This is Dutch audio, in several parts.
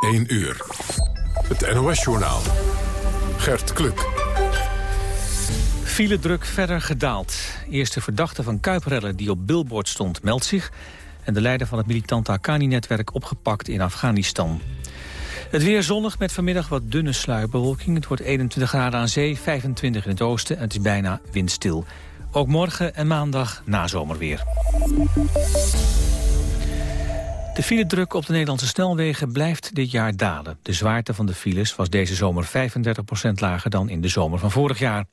1 uur. Het NOS-journaal. Gert Kluk. File druk verder gedaald. Eerste verdachte van Kuiprellen die op billboard stond meldt zich... en de leider van het militante Haqqani-netwerk opgepakt in Afghanistan. Het weer zonnig met vanmiddag wat dunne sluierbewolking. Het wordt 21 graden aan zee, 25 in het oosten en het is bijna windstil. Ook morgen en maandag nazomerweer. De filedruk op de Nederlandse snelwegen blijft dit jaar dalen. De zwaarte van de files was deze zomer 35% lager dan in de zomer van vorig jaar.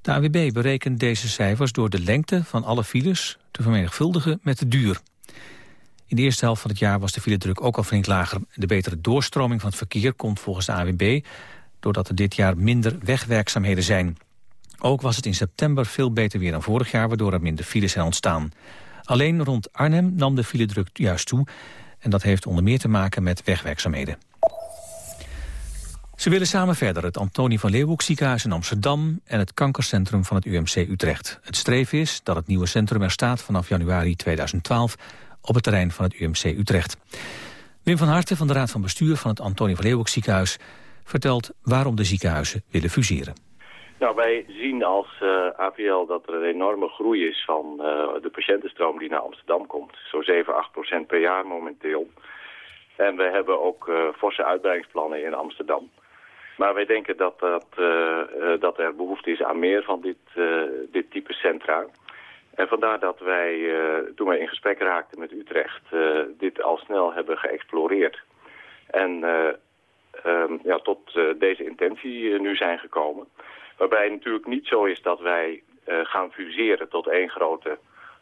De AWB berekent deze cijfers door de lengte van alle files te vermenigvuldigen met de duur. In de eerste helft van het jaar was de filedruk ook al flink lager. De betere doorstroming van het verkeer komt volgens de AWB... doordat er dit jaar minder wegwerkzaamheden zijn. Ook was het in september veel beter weer dan vorig jaar... waardoor er minder files zijn ontstaan. Alleen rond Arnhem nam de filedruk juist toe... en dat heeft onder meer te maken met wegwerkzaamheden. Ze willen samen verder het Antonie van Leeuwenhoek ziekenhuis in Amsterdam... en het kankercentrum van het UMC Utrecht. Het streven is dat het nieuwe centrum er staat vanaf januari 2012 op het terrein van het UMC Utrecht. Wim van Harten van de Raad van Bestuur van het Antonie van Leeuwenhoek ziekenhuis... vertelt waarom de ziekenhuizen willen fuseren. Nou, wij zien als uh, eh, APL dat er een enorme groei is van uh, de patiëntenstroom die naar Amsterdam komt. Zo 7, 8 procent per jaar momenteel. En we hebben ook uh, forse uitbreidingsplannen in Amsterdam. Maar wij denken dat, dat, dat er behoefte is aan meer van dit, dit type centra. En vandaar dat wij, toen wij in gesprek raakten met Utrecht, dit al snel hebben geëxploreerd. En um, ja, tot deze intentie nu zijn gekomen. Waarbij het natuurlijk niet zo is dat wij gaan fuseren tot één grote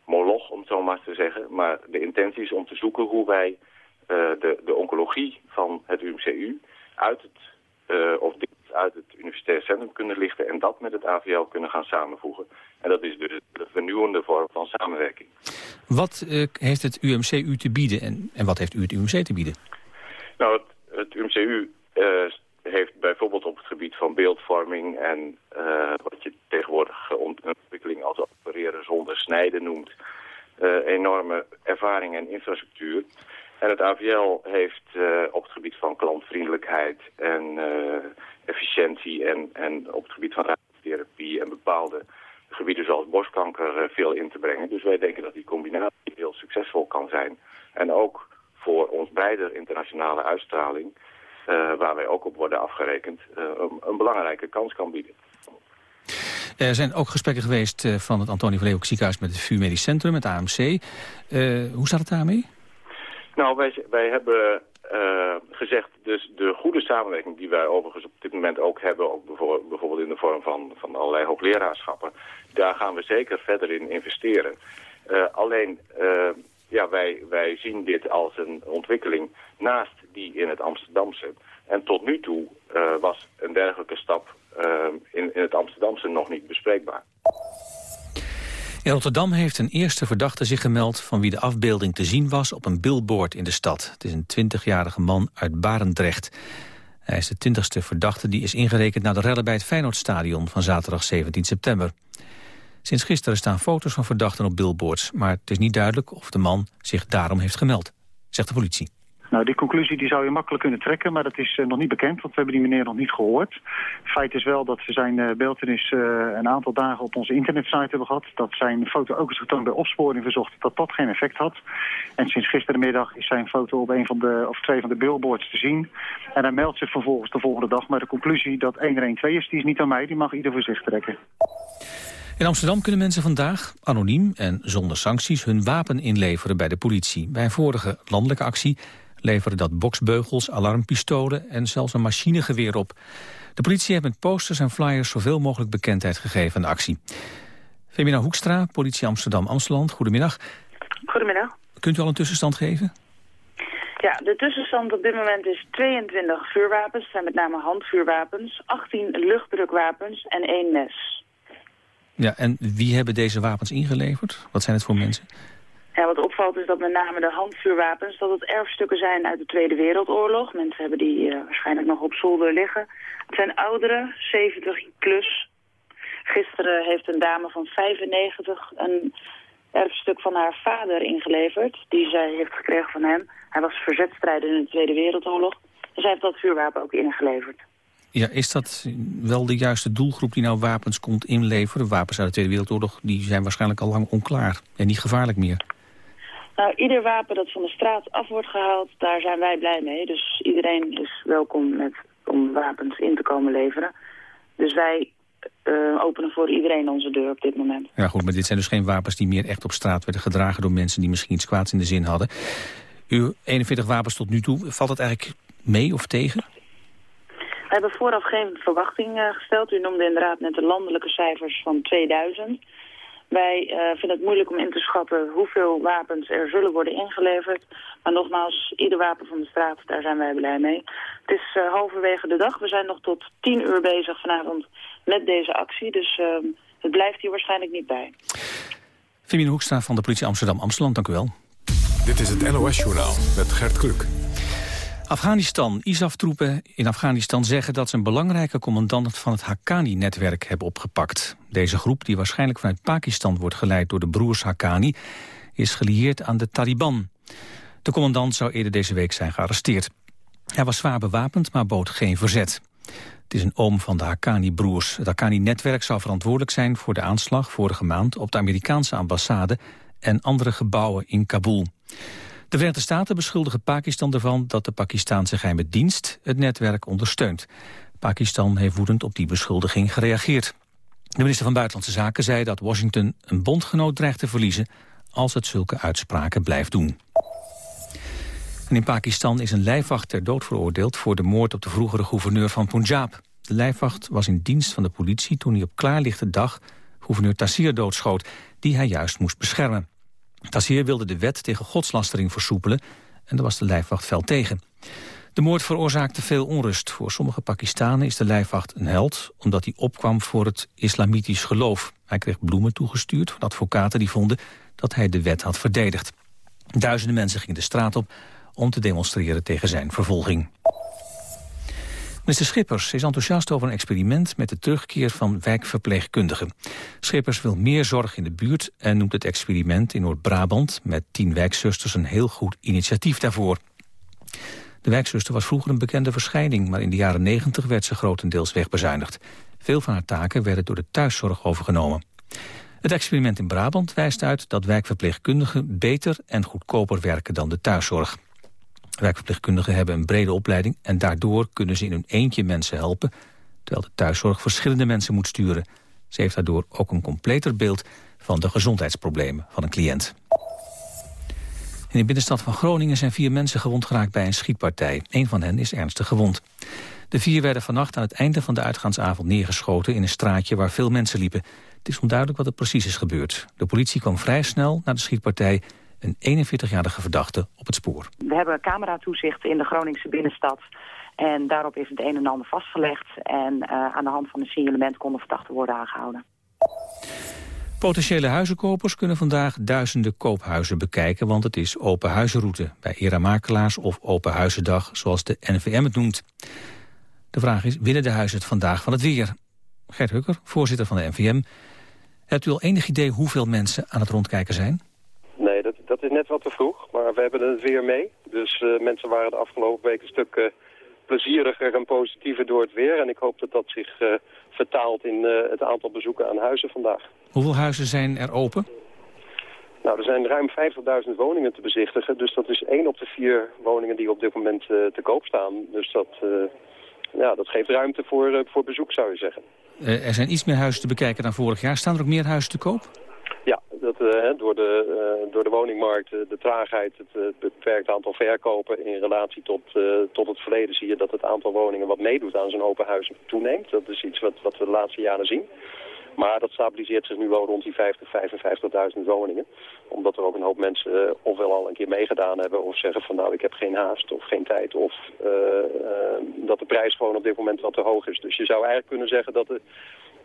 moloch, om het zo maar te zeggen. Maar de intentie is om te zoeken hoe wij de, de oncologie van het UMCU uit het, of dit uit het universitair centrum kunnen lichten en dat met het AVL kunnen gaan samenvoegen. En dat is dus de vernieuwende vorm van samenwerking. Wat uh, heeft het UMC u te bieden en, en wat heeft u het UMC te bieden? Nou, het, het UMCU uh, eh, heeft bijvoorbeeld op het gebied van beeldvorming en uh, wat je tegenwoordig ontwikkeling als opereren zonder snijden noemt, enorme ervaring en infrastructuur. En het AVL heeft op het gebied van klantvriendelijkheid en efficiëntie en, en op het gebied van radiotherapie en bepaalde gebieden zoals borstkanker eh, veel in te brengen. Dus wij denken dat die combinatie heel succesvol kan zijn. En ook voor ons beide internationale uitstraling, waar wij ook op worden afgerekend, uh, een, een, belangrijke kans kan bieden. Er zijn ook gesprekken geweest van het Antonie van Leeuwenhoek ziekenhuis met het VU Medisch Centrum, het AMC. hoe staat het daarmee? Nou, wij, wij hebben uh, gezegd, dus de goede samenwerking die wij overigens op dit moment ook hebben, ook bijvoorbeeld in de vorm van, van allerlei hoogleraarschappen, daar gaan we zeker verder in investeren. Uh, alleen, ja, wij, wij zien dit als een ontwikkeling naast die in het Amsterdamse. En tot nu toe was een dergelijke stap in, in het Amsterdamse nog niet bespreekbaar. In Rotterdam heeft een eerste verdachte zich gemeld... van wie de afbeelding te zien was op een billboard in de stad. Het is een 20-jarige man uit Barendrecht. Hij is de 20ste verdachte die is ingerekend naar de rellen bij het Feyenoordstadion... van zaterdag 17 september. Sinds gisteren staan foto's van verdachten op billboards... maar het is niet duidelijk of de man zich daarom heeft gemeld, zegt de politie. Nou, die conclusie die zou je makkelijk kunnen trekken, maar dat is uh, nog niet bekend, want we hebben die meneer nog niet gehoord. Feit is wel dat we zijn uh, beeldenis uh, een aantal dagen op onze internetsite hebben gehad. Dat zijn foto ook eens getoond bij opsporing verzocht, dat dat geen effect had. En sinds gisterenmiddag is zijn foto op een van de, of twee van de billboards te zien. En hij meldt zich vervolgens de volgende dag, maar de conclusie dat 112 is, die is niet aan mij, die mag ieder voor zich trekken. In Amsterdam kunnen mensen vandaag, anoniem en zonder sancties, hun wapen inleveren bij de politie. Bij een vorige landelijke actie leveren dat boksbeugels, alarmpistolen en zelfs een machinegeweer op. De politie heeft met posters en flyers zoveel mogelijk bekendheid gegeven aan de actie. Femina Hoekstra, politie Amsterdam-Amsteland, goedemiddag. Goedemiddag. Kunt u al een tussenstand geven? Ja, de tussenstand op dit moment is 22 vuurwapens, zijn met name handvuurwapens, 18 luchtdrukwapens en 1 mes. Ja, en wie hebben deze wapens ingeleverd? Wat zijn het voor mensen? Ja, wat opvalt is dat met name de handvuurwapens, dat het erfstukken zijn uit de Tweede Wereldoorlog. Mensen hebben die uh, waarschijnlijk nog op zolder liggen. Het zijn ouderen, 70 plus. Gisteren heeft een dame van 95 een erfstuk van haar vader ingeleverd. Die zij heeft gekregen van hem. Hij was verzetstrijder in de Tweede Wereldoorlog. zij heeft dat vuurwapen ook ingeleverd. Ja, is dat wel de juiste doelgroep die nou wapens komt inleveren? Wapens uit de Tweede Wereldoorlog die zijn waarschijnlijk al lang onklaar en niet gevaarlijk meer. Nou, ieder wapen dat van de straat af wordt gehaald, daar zijn wij blij mee. Dus iedereen is welkom met, om wapens in te komen leveren. Dus wij uh, openen voor iedereen onze deur op dit moment. Ja goed, maar dit zijn dus geen wapens die meer echt op straat werden gedragen door mensen die misschien iets kwaads in de zin hadden. Uw 41 wapens tot nu toe, valt het eigenlijk mee of tegen? We hebben vooraf geen verwachting uh, gesteld. U noemde inderdaad net de landelijke cijfers van 2000. Wij uh, vinden het moeilijk om in te schatten hoeveel wapens er zullen worden ingeleverd. Maar nogmaals, ieder wapen van de straat, daar zijn wij blij mee. Het is uh, halverwege de dag. We zijn nog tot tien uur bezig vanavond met deze actie. Dus uh, het blijft hier waarschijnlijk niet bij. Femine Hoekstra van de politie Amsterdam-Amsterdam, dank u wel. Dit is het NOS-journaal met Gert Kluk. Afghanistan. ISAF-troepen in Afghanistan zeggen dat ze een belangrijke commandant van het Haqqani-netwerk hebben opgepakt. Deze groep, die waarschijnlijk vanuit Pakistan wordt geleid door de broers Haqqani, is gelieerd aan de Taliban. De commandant zou eerder deze week zijn gearresteerd. Hij was zwaar bewapend, maar bood geen verzet. Het is een oom van de Haqqani-broers. Het Haqqani-netwerk zou verantwoordelijk zijn voor de aanslag vorige maand op de Amerikaanse ambassade en andere gebouwen in Kabul. De Verenigde Staten beschuldigen Pakistan ervan dat de Pakistanse geheime dienst het netwerk ondersteunt. Pakistan heeft woedend op die beschuldiging gereageerd. De minister van Buitenlandse Zaken zei dat Washington een bondgenoot dreigt te verliezen als het zulke uitspraken blijft doen. En in Pakistan is een lijfwacht ter dood veroordeeld voor de moord op de vroegere gouverneur van Punjab. De lijfwacht was in dienst van de politie toen hij op klaarlichte dag gouverneur Tassir doodschoot, die hij juist moest beschermen. Tassir wilde de wet tegen godslastering versoepelen en daar was de lijfwacht fel tegen. De moord veroorzaakte veel onrust. Voor sommige Pakistanen is de lijfwacht een held... omdat hij opkwam voor het islamitisch geloof. Hij kreeg bloemen toegestuurd van advocaten die vonden... dat hij de wet had verdedigd. Duizenden mensen gingen de straat op om te demonstreren tegen zijn vervolging. Minister Schippers is enthousiast over een experiment met de terugkeer van wijkverpleegkundigen. Schippers wil meer zorg in de buurt en noemt het experiment in Noord-Brabant met tien wijkzusters een heel goed initiatief daarvoor. De wijkzuster was vroeger een bekende verschijning, maar in de jaren 90 werd ze grotendeels wegbezuinigd. Veel van haar taken werden door de thuiszorg overgenomen. Het experiment in Brabant wijst uit dat wijkverpleegkundigen beter en goedkoper werken dan de thuiszorg. Wijkverpleegkundigen hebben een brede opleiding... en daardoor kunnen ze in hun eentje mensen helpen... terwijl de thuiszorg verschillende mensen moet sturen. Ze heeft daardoor ook een completer beeld van de gezondheidsproblemen van een cliënt. In de binnenstad van Groningen zijn vier mensen gewond geraakt bij een schietpartij. Een van hen is ernstig gewond. De vier werden vannacht aan het einde van de uitgaansavond neergeschoten... in een straatje waar veel mensen liepen. Het is onduidelijk wat er precies is gebeurd. De politie kwam vrij snel naar de schietpartij een 41-jarige verdachte op het spoor. We hebben cameratoezicht in de Groningse binnenstad. En daarop is het een en ander vastgelegd. En uh, aan de hand van een signalement konden verdachten worden aangehouden. Potentiële huizenkopers kunnen vandaag duizenden koophuizen bekijken, want het is open huizenroute bij era makelaars of open huizendag, zoals de NVM het noemt. De vraag is, willen de huizen het vandaag van het weer? Gert Hukker, voorzitter van de NVM. Hebt u al enig idee hoeveel mensen aan het rondkijken zijn? Dat is net wat te vroeg, maar we hebben het weer mee. Dus uh, mensen waren de afgelopen week een stuk uh, plezieriger en positiever door het weer. En ik hoop dat dat zich uh, vertaalt in het aantal bezoeken aan huizen vandaag. Hoeveel huizen zijn er open? Nou, er zijn ruim 50.000 woningen te bezichtigen. Dus dat is één op de vier woningen die op dit moment te koop staan. Dus dat, ja, dat geeft ruimte voor, voor bezoek, zou je zeggen. er zijn iets meer huizen te bekijken dan vorig jaar. Staan er ook meer huizen te koop? Dat, uh, door, de, uh, door de woningmarkt, de traagheid, het beperkt aantal verkopen in relatie tot, tot het verleden zie je dat het aantal woningen wat meedoet aan zo'n open huis toeneemt. Dat is iets wat, wat we de laatste jaren zien. Maar dat stabiliseert zich nu wel rond die 50, 55.000 woningen. Omdat er ook een hoop mensen ofwel al een keer meegedaan hebben of zeggen van nou ik heb geen haast of geen tijd. Of dat de prijs gewoon op dit moment wat te hoog is. Dus je zou eigenlijk kunnen zeggen dat de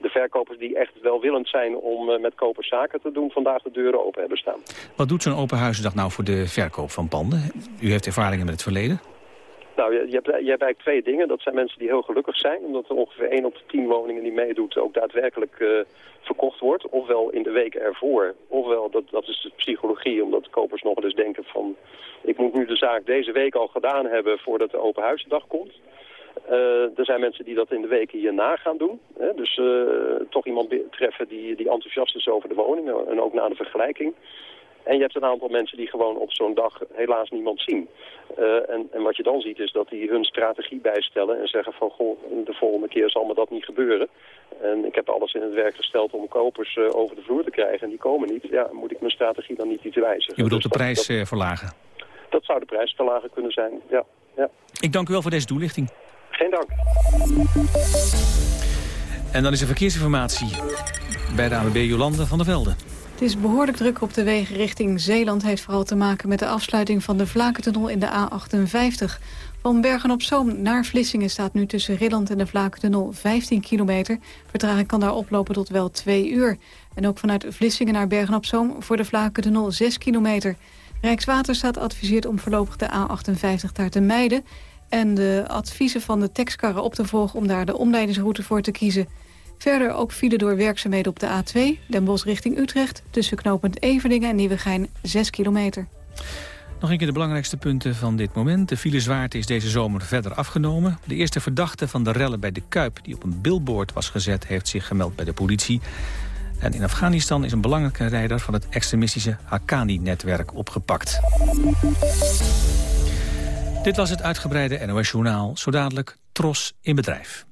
de verkopers die echt welwillend zijn om uh, met kopers zaken te doen... vandaag de deuren open hebben staan. Wat doet zo'n open huizendag nou voor de verkoop van panden? U heeft ervaringen met het verleden? Nou, je, je, hebt, je hebt eigenlijk twee dingen. Dat zijn mensen die heel gelukkig zijn, omdat er ongeveer 1 op de 10 woningen die meedoet ook daadwerkelijk uh, verkocht wordt. Ofwel in de week ervoor, ofwel, dat, dat is de psychologie, omdat kopers nog eens denken van... ik moet nu de zaak deze week al gedaan hebben voordat de open huisdag komt. Uh, er zijn mensen die dat in de weken hierna gaan doen. Hè? Dus uh, toch iemand treffen die, die enthousiast is over de woning en ook na de vergelijking. En je hebt een aantal mensen die gewoon op zo'n dag helaas niemand zien. Uh, en, en, wat je dan ziet is dat die hun strategie bijstellen en zeggen van... goh, de volgende keer zal me dat niet gebeuren. En ik heb alles in het werk gesteld om kopers uh, over de vloer te krijgen en die komen niet. Ja, moet ik mijn strategie dan niet iets wijzigen. Je bedoelt dus de prijs dat, verlagen? Dat zou de prijs verlagen kunnen zijn, ja. ja. Ik dank u wel voor deze toelichting. Geen dank. En dan is er verkeersinformatie bij de AWB Jolande van der Velde. Het is behoorlijk druk op de wegen richting Zeeland. heeft vooral te maken met de afsluiting van de Vlakentunnel in de A58. Van Bergen-op-Zoom naar Vlissingen staat nu tussen Rilland en de Vlakentunnel 15 kilometer. Vertraging kan daar oplopen tot wel 2 uur. En ook vanuit Vlissingen naar Bergen-op-Zoom voor de Vlakentunnel 6 kilometer. Rijkswaterstaat adviseert om voorlopig de A58 daar te mijden... en de adviezen van de tekstkarren op te volgen om daar de omleidingsroute voor te kiezen... Verder ook file door werkzaamheden op de A2, Den Bosch richting Utrecht... tussen knooppunt Everdingen en Nieuwegein 6 kilometer. Nog een keer de belangrijkste punten van dit moment. De filezwaarte is deze zomer verder afgenomen. De eerste verdachte van de rellen bij de Kuip, die op een billboard was gezet... heeft zich gemeld bij de politie. En in Afghanistan is een belangrijke rijder van het extremistische Haqqani-netwerk opgepakt. Dit was het uitgebreide NOS-journaal. Zo dadelijk Tros in bedrijf.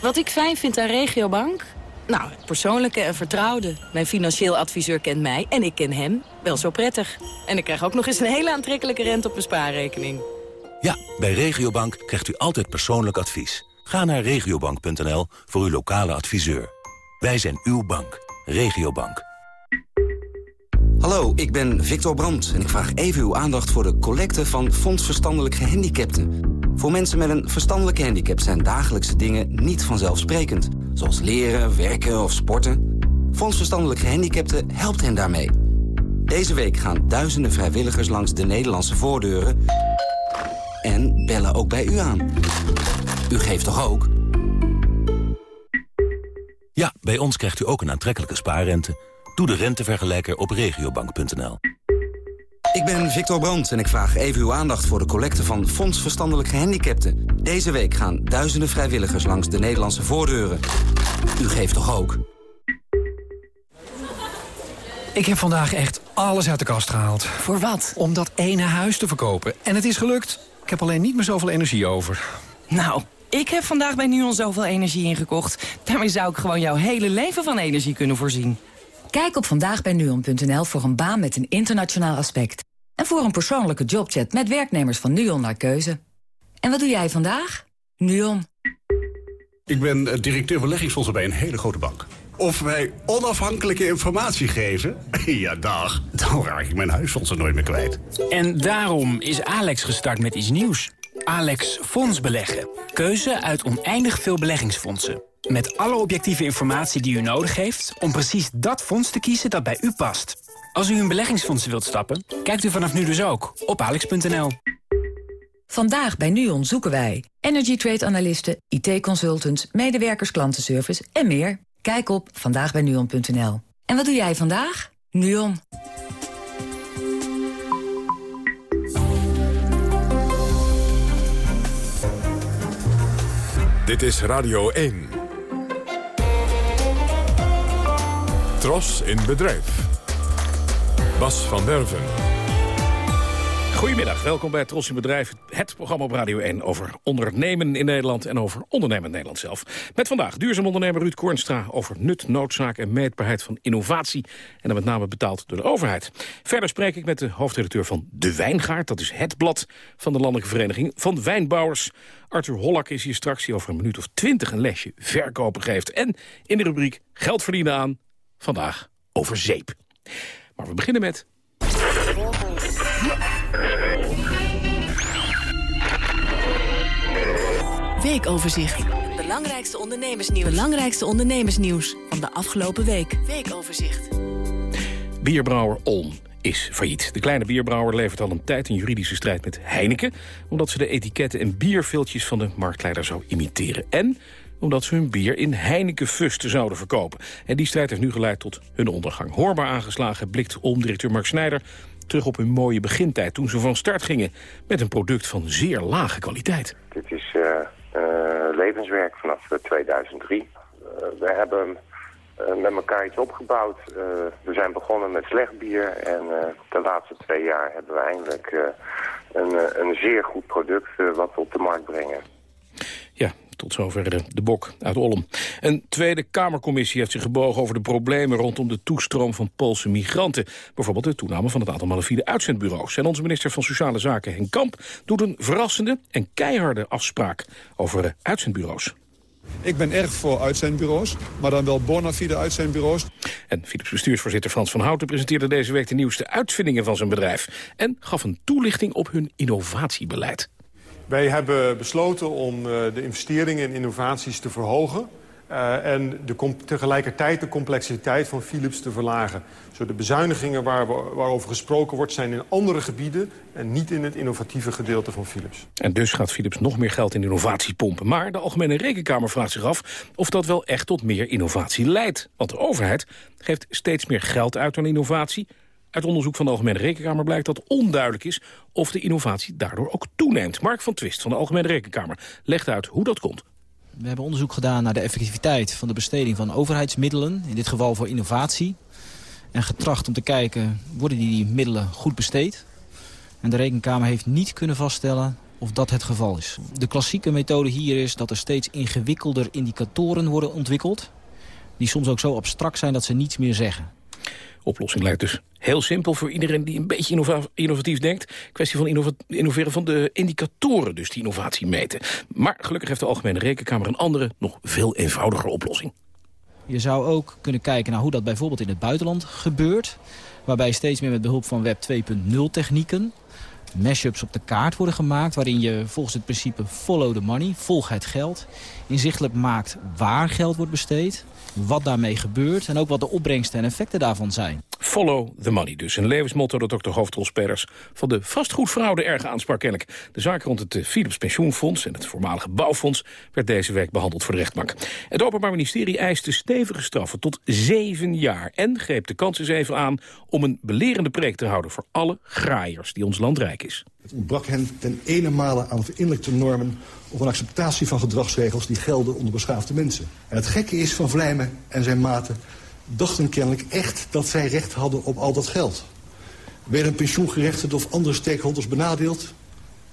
Wat ik fijn vind aan Regiobank? Nou, het persoonlijke en vertrouwde. Mijn financieel adviseur kent mij en ik ken hem wel zo prettig. En ik krijg ook nog eens een hele aantrekkelijke rente op mijn spaarrekening. Ja, bij Regiobank krijgt u altijd persoonlijk advies. Ga naar regiobank.nl voor uw lokale adviseur. Wij zijn uw bank. Regiobank. Hallo, ik ben Victor Brandt en ik vraag even uw aandacht voor de collecte van Fonds Verstandelijk Gehandicapten. Voor mensen met een verstandelijke handicap zijn dagelijkse dingen niet vanzelfsprekend. Zoals leren, werken of sporten. Fonds Verstandelijk Gehandicapten helpt hen daarmee. Deze week gaan duizenden vrijwilligers langs de Nederlandse voordeuren... en bellen ook bij u aan. U geeft toch ook? Ja, bij ons krijgt u ook een aantrekkelijke spaarrente. Doe de rentevergelijker op regiobank.nl. Ik ben Victor Brandt en ik vraag even uw aandacht voor de collecte van Fonds Verstandelijk Gehandicapten. Deze week gaan duizenden vrijwilligers langs de Nederlandse voordeuren. U geeft toch ook? Ik heb vandaag echt alles uit de kast gehaald. Voor wat? Om dat ene huis te verkopen. En het is gelukt. Ik heb alleen niet meer zoveel energie over. Nou, ik heb vandaag bij NUON zoveel energie ingekocht. Daarmee zou ik gewoon jouw hele leven van energie kunnen voorzien. Kijk op vandaagbijnuon.nl voor een baan met een internationaal aspect. En voor een persoonlijke jobchat met werknemers van NUON naar keuze. En wat doe jij vandaag? NUON. Ik ben eh, directeur beleggingsfondsen bij een hele grote bank. Of wij onafhankelijke informatie geven? ja, dag. Dan raak ik mijn huisfondsen nooit meer kwijt. En daarom is Alex gestart met iets nieuws. Alex Fonds Beleggen. Keuze uit oneindig veel beleggingsfondsen. Met alle objectieve informatie die u nodig heeft... om precies dat fonds te kiezen dat bij u past. Als u in beleggingsfondsen wilt stappen, kijkt u vanaf nu dus ook op alex.nl. Vandaag bij NUON zoeken wij energy trade analisten, IT-consultants, medewerkers klantenservice en meer. Kijk op vandaagbijnuon.nl. En wat doe jij vandaag? NUON. Dit is Radio 1. Tros in bedrijf. Bas van Werven. Goedemiddag, welkom bij Tros in Bedrijf. Het programma op Radio 1 over ondernemen in Nederland... en over ondernemen in Nederland zelf. Met vandaag duurzaam ondernemer Ruud Kornstra... over nut, noodzaak en meetbaarheid van innovatie... en dan met name betaald door de overheid. Verder spreek ik met de hoofdredacteur van De Wijngaard. Dat is het blad van de Landelijke Vereniging van Wijnbouwers. Arthur Hollak is hier straks, die over een minuut of twintig... een lesje verkopen geeft. En in de rubriek Geld verdienen aan... vandaag over zeep. Maar we beginnen met... Weekoverzicht. Belangrijkste ondernemersnieuws. Belangrijkste ondernemersnieuws van de afgelopen week. Weekoverzicht. Bierbrouwer Olm is failliet. De kleine bierbrouwer levert al een tijd een juridische strijd met Heineken... omdat ze de etiketten en bierviltjes van de marktleider zou imiteren. En omdat ze hun bier in Heineken-fusten zouden verkopen. En die strijd heeft nu geleid tot hun ondergang. Hoorbaar aangeslagen blikt omdirecteur Mark Snijder terug op hun mooie begintijd... toen ze van start gingen met een product van zeer lage kwaliteit. Dit is uh, levenswerk vanaf 2003. Uh, we hebben met elkaar iets opgebouwd. we zijn begonnen met slecht bier en de laatste twee jaar hebben we eindelijk een, een zeer goed product wat we op de markt brengen. Tot zover de bok uit Olm. Een tweede Kamercommissie heeft zich gebogen over de problemen rondom de toestroom van Poolse migranten. Bijvoorbeeld de toename van het aantal malafide uitzendbureaus. En onze minister van Sociale Zaken Henk Kamp doet een verrassende en keiharde afspraak over uitzendbureaus. Ik ben erg voor uitzendbureaus, maar dan wel bona fide uitzendbureaus. En Philips bestuursvoorzitter Frans van Houten presenteerde deze week de nieuwste uitvindingen van zijn bedrijf. En gaf een toelichting op hun innovatiebeleid. Wij hebben besloten om uh, de investeringen in innovaties te verhogen... Uh, en de tegelijkertijd de complexiteit van Philips te verlagen. Zo de bezuinigingen waar we, waarover gesproken wordt zijn in andere gebieden... en niet in het innovatieve gedeelte van Philips. En dus gaat Philips nog meer geld in innovatie pompen. Maar de Algemene Rekenkamer vraagt zich af of dat wel echt tot meer innovatie leidt. Want de overheid geeft steeds meer geld uit aan innovatie... Uit onderzoek van de Algemene Rekenkamer blijkt dat onduidelijk is... of de innovatie daardoor ook toeneemt. Mark van Twist van de Algemene Rekenkamer legt uit hoe dat komt. We hebben onderzoek gedaan naar de effectiviteit van de besteding van overheidsmiddelen. In dit geval voor innovatie. En getracht om te kijken, worden die middelen goed besteed? En de Rekenkamer heeft niet kunnen vaststellen of dat het geval is. De klassieke methode hier is dat er steeds ingewikkelder indicatoren worden ontwikkeld... die soms ook zo abstract zijn dat ze niets meer zeggen oplossing lijkt dus heel simpel voor iedereen die een beetje innovatief denkt. Kwestie van innoveren van de indicatoren, dus die innovatie meten. Maar gelukkig heeft de Algemene Rekenkamer een andere, nog veel eenvoudigere oplossing. Je zou ook kunnen kijken naar hoe dat bijvoorbeeld in het buitenland gebeurt. Waarbij steeds meer met behulp van Web 2.0 technieken mashups op de kaart worden gemaakt... waarin je volgens het principe follow the money, volg het geld... inzichtelijk maakt waar geld wordt besteed wat daarmee gebeurt... en ook wat de opbrengsten en effecten daarvan zijn. Follow the money dus. Een levensmotto dat ook de hoofdrolspelers van de vastgoedfraude erg aansprak. De zaak rond het eh, Philips Pensioenfonds en het voormalige bouwfonds... werd deze week behandeld voor de rechtbank. Het Openbaar Ministerie eiste stevige straffen tot zeven jaar... en greep de kans eens even aan om een belerende preek te houden... voor alle graaiers die ons land rijk is. Het ontbrak hen ten ene male aan verinnerlijkte normen... of een acceptatie van gedragsregels die gelden onder beschaafde mensen. En het gekke is van Vlijmen en zijn maten dachten kennelijk echt dat zij recht hadden op al dat geld. Werden pensioengerechtigden of andere stakeholders benadeeld?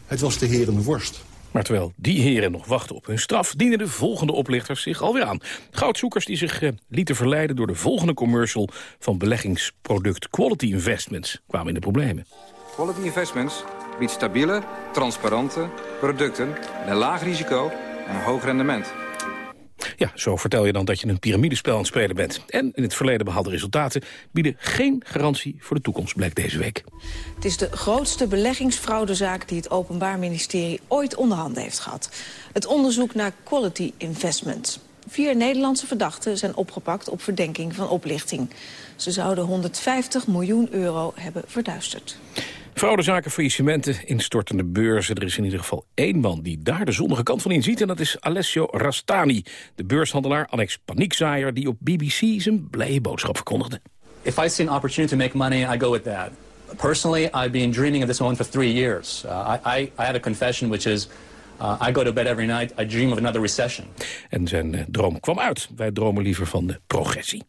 Het was de heren worst. Maar terwijl die heren nog wachten op hun straf... dienen de volgende oplichters zich alweer aan. Goudzoekers die zich eh, lieten verleiden door de volgende commercial... van beleggingsproduct Quality Investments kwamen in de problemen. Quality Investments biedt stabiele, transparante producten... met een laag risico en een hoog rendement. Ja, zo vertel je dan dat je een piramidespel aan het spelen bent. En in het verleden behaalde resultaten bieden geen garantie voor de toekomst, blijkt deze week. Het is de grootste beleggingsfraudezaak die het Openbaar Ministerie ooit onder handen heeft gehad. Het onderzoek naar quality investment. Vier Nederlandse verdachten zijn opgepakt op verdenking van oplichting. Ze zouden 150 miljoen euro hebben verduisterd. Fraudezaken, faillissementen, instortende beurzen. Er is in ieder geval één man die daar de zonnige kant van inziet... en dat is Alessio Rastani, de beurshandelaar, annex paniekzaaier... die op BBC zijn blije boodschap verkondigde. If I see an opportunity to make money, I go with that. Personally, I've been dreaming of this moment for three years. Uh, I, I, I had a confession which is... Uh, I go to bed every night, I dream of another recession. En zijn uh, droom kwam uit. Wij dromen liever van de progressie.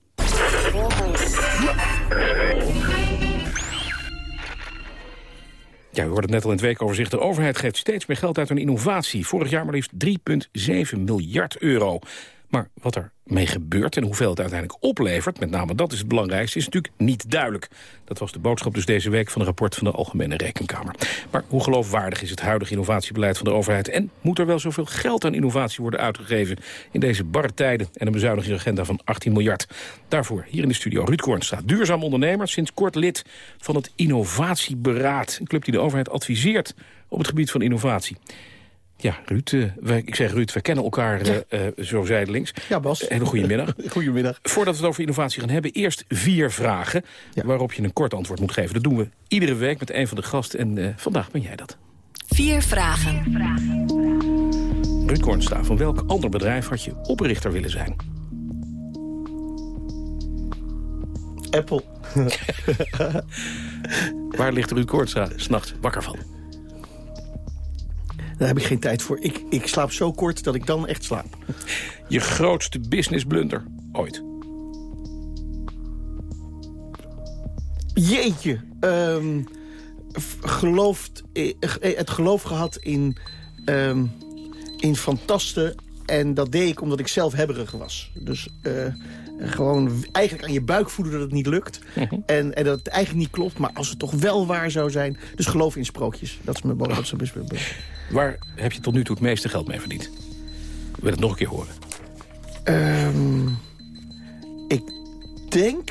Ja, u hoorde het net al in het weekoverzicht. De overheid geeft steeds meer geld uit aan innovatie. Vorig jaar maar liefst 3,7 miljard euro. Maar wat er mee gebeurt en hoeveel het uiteindelijk oplevert... met name dat is het belangrijkste, is natuurlijk niet duidelijk. Dat was de boodschap dus deze week van een rapport van de Algemene Rekenkamer. Maar hoe geloofwaardig is het huidige innovatiebeleid van de overheid... en moet er wel zoveel geld aan innovatie worden uitgegeven... in deze barre tijden en een bezuinigingsagenda van 18 miljard? Daarvoor hier in de studio Ruud Kornstra, duurzaam ondernemer... sinds kort lid van het Innovatieberaad. Een club die de overheid adviseert op het gebied van innovatie. Ja, Ruud, uh, wij, ik zeg Ruud, we kennen elkaar ja. uh, uh, zo zijdelings. Ja, Bas. Hele goede middag. Goedemiddag. Voordat we het over innovatie gaan hebben, eerst vier vragen... Ja. waarop je een kort antwoord moet geven. Dat doen we iedere week met een van de gasten en vandaag ben jij dat. Vier vragen. Ruud Kornstra, van welk ander bedrijf had je oprichter willen zijn? Apple. Waar ligt Ruud Kornstra s'nachts wakker van? Daar heb ik geen tijd voor. Ik, ik slaap zo kort dat ik dan echt slaap. Je grootste business blunder ooit? Jeetje. Um, gelooft, het geloof gehad in, um, in fantasten. En dat deed ik omdat ik zelf hebberig was. Dus uh, gewoon eigenlijk aan je buik voelen dat het niet lukt. en, en dat het eigenlijk niet klopt, maar als het toch wel waar zou zijn. Dus geloof in sprookjes. Dat is mijn boodschap. Waar heb je tot nu toe het meeste geld mee verdiend? Ik wil het nog een keer horen. Um, ik denk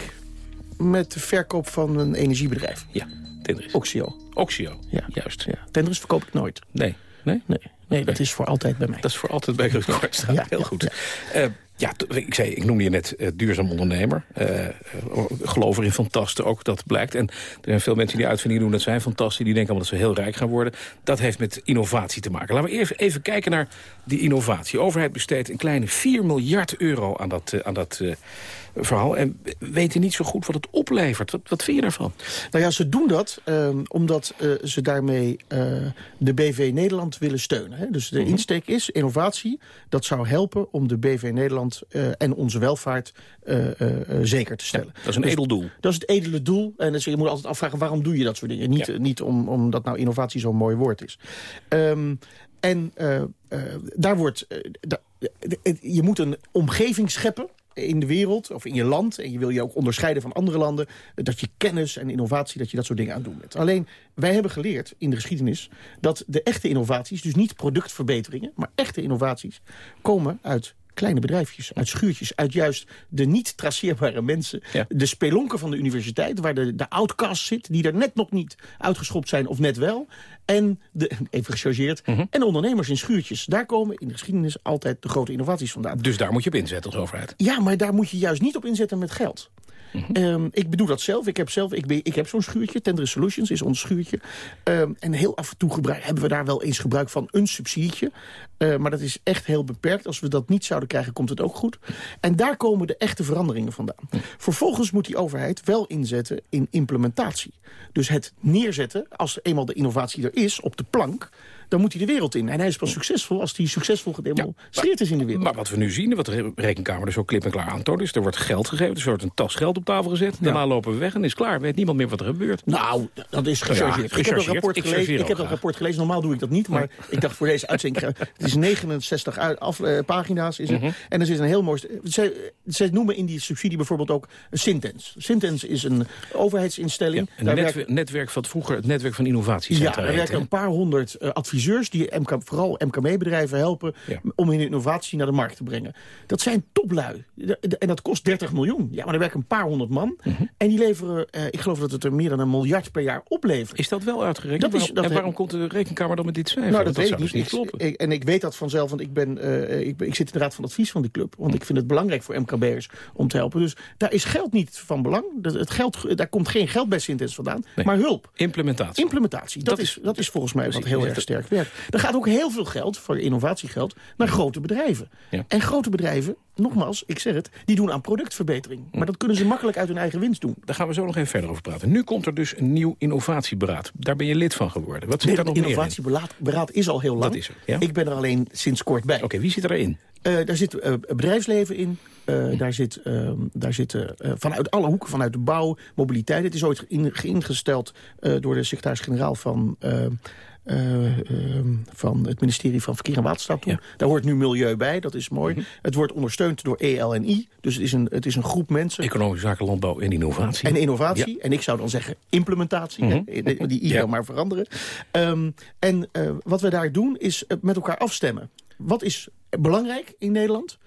met de verkoop van een energiebedrijf. Ja, Tendris. Oxio. Oxio, ja. juist. Ja. Tendris verkoop ik nooit. Nee. Nee? Nee, nee dat is voor altijd bij mij. Dat is voor altijd bij Kortstra. Ja, Heel goed. Ja. Uh, ja, ik, zei, ik noemde je net uh, duurzaam ondernemer. Uh, geloof er in fantasten ook, dat blijkt. En er zijn veel mensen die uitvindingen doen, dat zijn fantastisch. Die denken allemaal dat ze heel rijk gaan worden. Dat heeft met innovatie te maken. Laten we even, even kijken naar die innovatie. De overheid besteedt een kleine 4 miljard euro aan dat, aan dat verhaal. En weten niet zo goed wat het oplevert. Wat, wat vind je daarvan? Nou ja, ze doen dat um, omdat ze daarmee de BV Nederland willen steunen. Hè? Dus de mm -hmm. insteek is innovatie. Dat zou helpen om de BV Nederland uh, en onze welvaart zeker te stellen. Ja, dat is een dus, edel doel. Dat is het edele doel. En dus je moet altijd afvragen waarom doe je dat soort dingen. Niet, ja. niet om, omdat nou innovatie zo'n mooi woord is. Um, en daar wordt... je moet een omgeving scheppen in de wereld of in je land... en je wil je ook onderscheiden van andere landen... dat je kennis en innovatie, dat je dat soort dingen aan doen bent. Alleen, wij hebben geleerd in de geschiedenis... dat de echte innovaties, dus niet productverbeteringen... maar echte innovaties, komen uit kleine bedrijfjes, uit schuurtjes... uit juist de niet traceerbare mensen. Ja. De spelonken van de universiteit, waar de, de outcast zit... die er net nog niet uitgeschopt zijn of net wel. En, de, even gechargeerd, mm -hmm. en de ondernemers in schuurtjes. Daar komen in de geschiedenis altijd de grote innovaties vandaan. Dus daar moet je op inzetten als overheid? Ja, maar daar moet je juist niet op inzetten met geld. Mm -hmm. um, ik bedoel dat zelf. Ik heb, zelf, ik ben, ik heb zo'n schuurtje. Tender Solutions is ons schuurtje. Um, en heel af en toe gebruik, hebben we daar wel eens gebruik van een subsidietje. Uh, maar dat is echt heel beperkt. Als we dat niet zouden krijgen, komt het ook goed. En daar komen de echte veranderingen vandaan. Vervolgens moet die overheid wel inzetten in implementatie. Dus het neerzetten, als eenmaal de innovatie er is, op de plank dan moet hij de wereld in. En hij is pas succesvol als hij succesvol gedemonstreerd ja, is in de wereld. Maar wat we nu zien, wat de rekenkamer dus ook klip en klaar aantoont... is er wordt geld gegeven, er wordt een tas geld op tafel gezet. Daarna lopen we weg en is klaar. Weet niemand meer wat er gebeurt. Nou, dat is gechargeerd. Ja, ik heb dat rapport ik gelezen. Ik heb dat rapport gelezen. Normaal doe ik dat niet, maar ik dacht voor deze uitzending... is 69 af, uh, pagina's is het. Mm -hmm. En er zit een heel mooi... Ze, ze noemen in die subsidie bijvoorbeeld ook Sintens. Sintens is een overheidsinstelling. Ja, een netwerk, netwerk van vroeger het netwerk van innovaties. Ja, er werken een paar honderd uh, adviseurs... die MK, vooral MKB-bedrijven helpen ja. om hun innovatie naar de markt te brengen. Dat zijn toplui. En dat kost 30 miljoen. Ja, maar er werken een paar honderd man. Mm -hmm. En die leveren, uh, ik geloof dat het er meer dan een miljard per jaar oplevert. Is dat wel uitgerekend? Dat is, dat en waarom komt de rekenkamer dan met dit cijfer? Nou, dat, dat weet ik niet. Dus niet ik, en ik weet dat vanzelf, want ik, ben, uh, ik, ben, ik zit in de raad van advies van die club. Want ik vind het belangrijk voor MKB'ers om te helpen. Dus daar is geld niet van belang. Dat, het geld, daar komt geen geld bij Sintens vandaan, nee. maar hulp. Implementatie. Implementatie. Dat, dat is, dat is volgens mij wat heel erg sterk werkt. Er gaat ook heel veel geld, voor innovatiegeld, naar grote bedrijven. Ja. En grote bedrijven, nogmaals, ik zeg het, die doen aan productverbetering. Maar dat kunnen ze makkelijk uit hun eigen winst doen. Daar gaan we zo nog even verder over praten. Nu komt er dus een nieuw innovatieberaad. Daar ben je lid van geworden. Wat zit nee, daar nog innovatieberaad is al heel lang. Dat is er, ja? Ik ben er alleen sinds kort bij. Oké, okay, wie zit erin? Uh, daar zit uh, bedrijfsleven in. Uh, daar zit, uh, daar zit vanuit alle hoeken, vanuit de bouw, mobiliteit. Het is ooit in, ingesteld door de secretaris-generaal van... van het ministerie van Verkeer en Waterstaat toen. Ja. Daar hoort nu milieu bij, dat is mooi. Mm -hmm. Het wordt ondersteund door ELNI, dus het is een, het is een groep mensen. Economische zaken, landbouw en innovatie. En innovatie, ja. en ik zou dan zeggen implementatie, mm -hmm. hè, die ja. maar veranderen. Um, en wat we daar doen is met elkaar afstemmen. Wat is belangrijk in Nederland?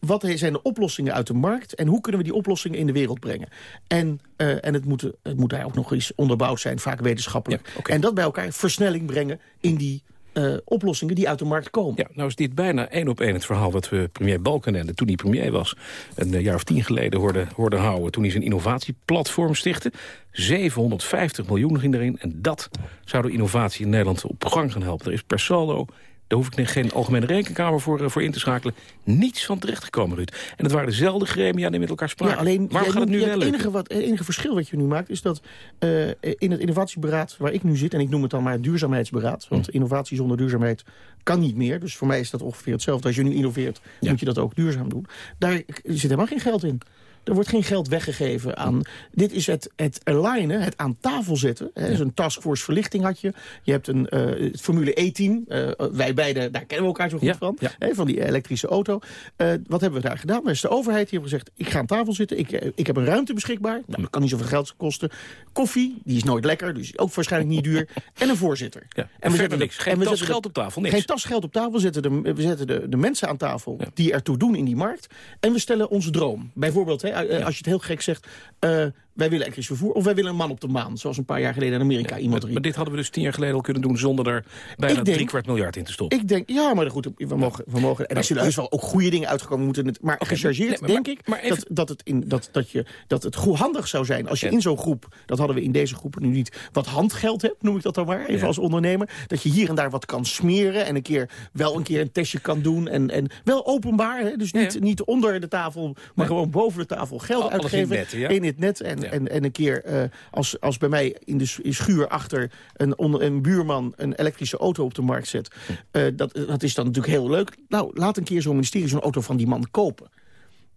Wat zijn de oplossingen uit de markt? En hoe kunnen we die oplossingen in de wereld brengen? En, uh, en het, moet, het moet daar ook nog eens onderbouwd zijn, vaak wetenschappelijk. Ja, okay. En dat bij elkaar versnelling brengen in die eh, oplossingen die uit de markt komen. Ja, nou is dit bijna één op één het verhaal dat we premier Balkenende... toen hij premier was, een jaar of tien geleden hoorden, hoorden houden... toen hij zijn innovatieplatform stichtte. 750 miljoen ging erin en dat zou de innovatie in Nederland op gang gaan helpen. Er is per saldo daar hoef ik geen algemene rekenkamer voor, eh, voor in te schakelen. Niets van terechtgekomen, Ruud. En het waren dezelfde gremia die met elkaar spraken. Ja, alleen, Waarom gaat het nu wel het enige, wat, het enige verschil wat je nu maakt... is dat uh, in het innovatieberaad waar ik nu zit... en ik noem het dan maar het duurzaamheidsberaad... want Hm. innovatie zonder duurzaamheid kan niet meer. Dus voor mij is dat ongeveer hetzelfde. Als je nu innoveert, Ja. moet je dat ook duurzaam doen. Daar zit helemaal geen geld in. Er wordt geen geld weggegeven aan... Dit is het, het alignen, het aan tafel zetten. Hè. Een taskforce verlichting had je. Je hebt een eh, het Formule E-team. Eh, wij beiden, daar kennen we elkaar zo goed Ja, van. ja. Hè, van die elektrische auto. Eh, wat hebben we daar gedaan? Daar is de overheid die heeft gezegd... ik ga aan tafel zitten, ik, ik heb een ruimte beschikbaar. Nou, dat kan niet zoveel geld kosten. Koffie, die is nooit lekker, dus ook waarschijnlijk niet duur. En een voorzitter. Ja. En, we zetten niks. Geen en we tas zetten geld op tafel, niks. Geen tas geld op tafel. We zetten de, we zetten de, de mensen aan tafel die ertoe doen in die markt. En we stellen onze droom. Bijvoorbeeld, hè, als je het heel gek zegt... eh, wij willen elektrisch vervoer of wij willen een man op de maan. Zoals een paar jaar geleden in Amerika iemand riep. Maar dit hadden we dus tien jaar geleden al kunnen doen... zonder er bijna Ik denk- drie kwart miljard in te stoppen. Ik denk, ja, maar goed, we mogen, we mogen en er zullen heus wel ook goede dingen uitgekomen moeten. Het, maar gechargeerd nee, maar- denk ik maar even- dat, dat, het in, dat, dat, je, dat het goed handig zou zijn als je in zo'n groep, dat hadden we in deze groepen nu niet, wat handgeld hebt, noem ik dat dan maar, even Ja. als ondernemer. Dat je hier en daar wat kan smeren en een keer wel een keer een testje kan doen. En, en wel openbaar, hè, dus niet, Ja. niet onder de tafel, maar gewoon boven de tafel geld Alles in uitgeven. het net, ja. In het net. En, en, en een keer, eh, als, als bij mij in de schuur achter een, onder, een buurman een elektrische auto op de markt zet. eh, dat, dat is dan natuurlijk heel leuk. Nou, laat een keer zo'n ministerie zo'n auto van die man kopen.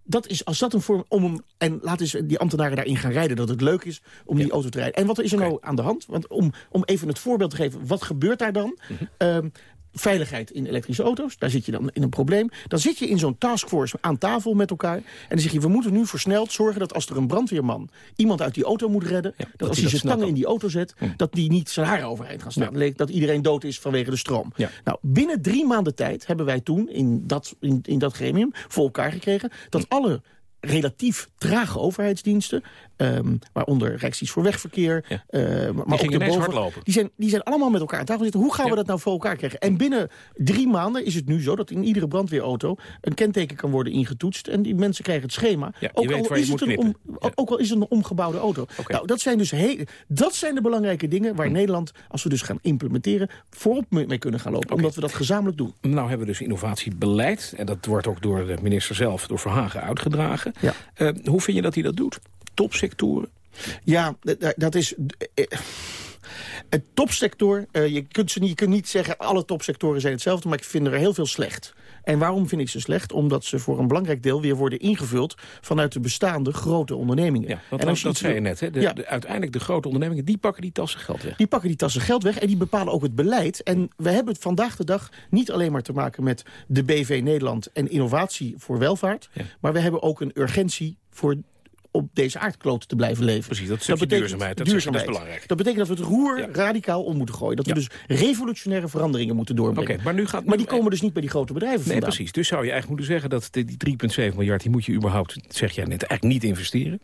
Dat is, als dat een vorm om hem, en laat eens die ambtenaren daarin gaan rijden, dat het leuk is om die auto te rijden. En wat is er nou aan de hand? Want om, om even het voorbeeld te geven, wat gebeurt daar dan? Ehm, veiligheid in elektrische auto's, daar zit je dan in een probleem. Dan zit je in zo'n taskforce aan tafel met elkaar. En dan zeg je, we moeten nu versneld zorgen dat als er een brandweerman iemand uit die auto moet redden, dat, als hij zijn stangen kan. in die auto zet, dat die niet zijn haren overeind gaan staan. Dat iedereen dood is vanwege de stroom. Nou, binnen drie maanden tijd hebben wij toen in dat, in, in dat gremium voor elkaar gekregen dat alle relatief trage overheidsdiensten, ehm, waaronder Rijksdienst voor Wegverkeer, eh, maar ook ineens daarboven, hardlopen. Die zijn, die zijn allemaal met elkaar aan tafel zitten. Hoe gaan we dat nou voor elkaar krijgen? En binnen drie maanden is het nu zo dat in iedere brandweerauto een kenteken kan worden ingetoetst. En die mensen krijgen het schema. Ja, ook, al is het een om, ook al is het een omgebouwde auto. Nou, dat zijn dus heel, dat zijn de belangrijke dingen Hm. waar Nederland, als we dus gaan implementeren, voorop mee mee kunnen gaan lopen. Omdat we dat gezamenlijk doen. Nou hebben we dus innovatiebeleid. En dat wordt ook door de minister zelf, door Verhagen, uitgedragen. Eh, hoe vind je dat hij dat doet? Topsectoren? Ja, dat is... eh, Het topsector, eh, je, kunt ze niet, je kunt niet zeggen alle topsectoren zijn hetzelfde, maar ik vind er heel veel slecht. En waarom vind ik ze slecht? Omdat ze voor een belangrijk deel weer worden ingevuld vanuit de bestaande grote ondernemingen. Want en dat, als je dat zei je net. Hè? De, Ja. de- uiteindelijk de grote ondernemingen, die pakken die tassen geld weg. Die pakken die tassen geld weg en die bepalen ook het beleid. En we hebben het vandaag de dag niet alleen maar te maken met de BV Nederland en innovatie voor welvaart. Maar we hebben ook een urgentie voor op deze aardkloot te blijven leven. Precies, dat stukje duurzaamheid, dat dat is belangrijk. Dat betekent dat we het roer radicaal om moeten gooien. Dat we dus revolutionaire veranderingen moeten doorbrengen. Oké, maar nu gaat- maar die komen dus niet bij die grote bedrijven Nee, vandaan. precies. Dus zou je eigenlijk moeten zeggen dat die 3,7 miljard... die moet je überhaupt, zeg jij net, eigenlijk niet investeren.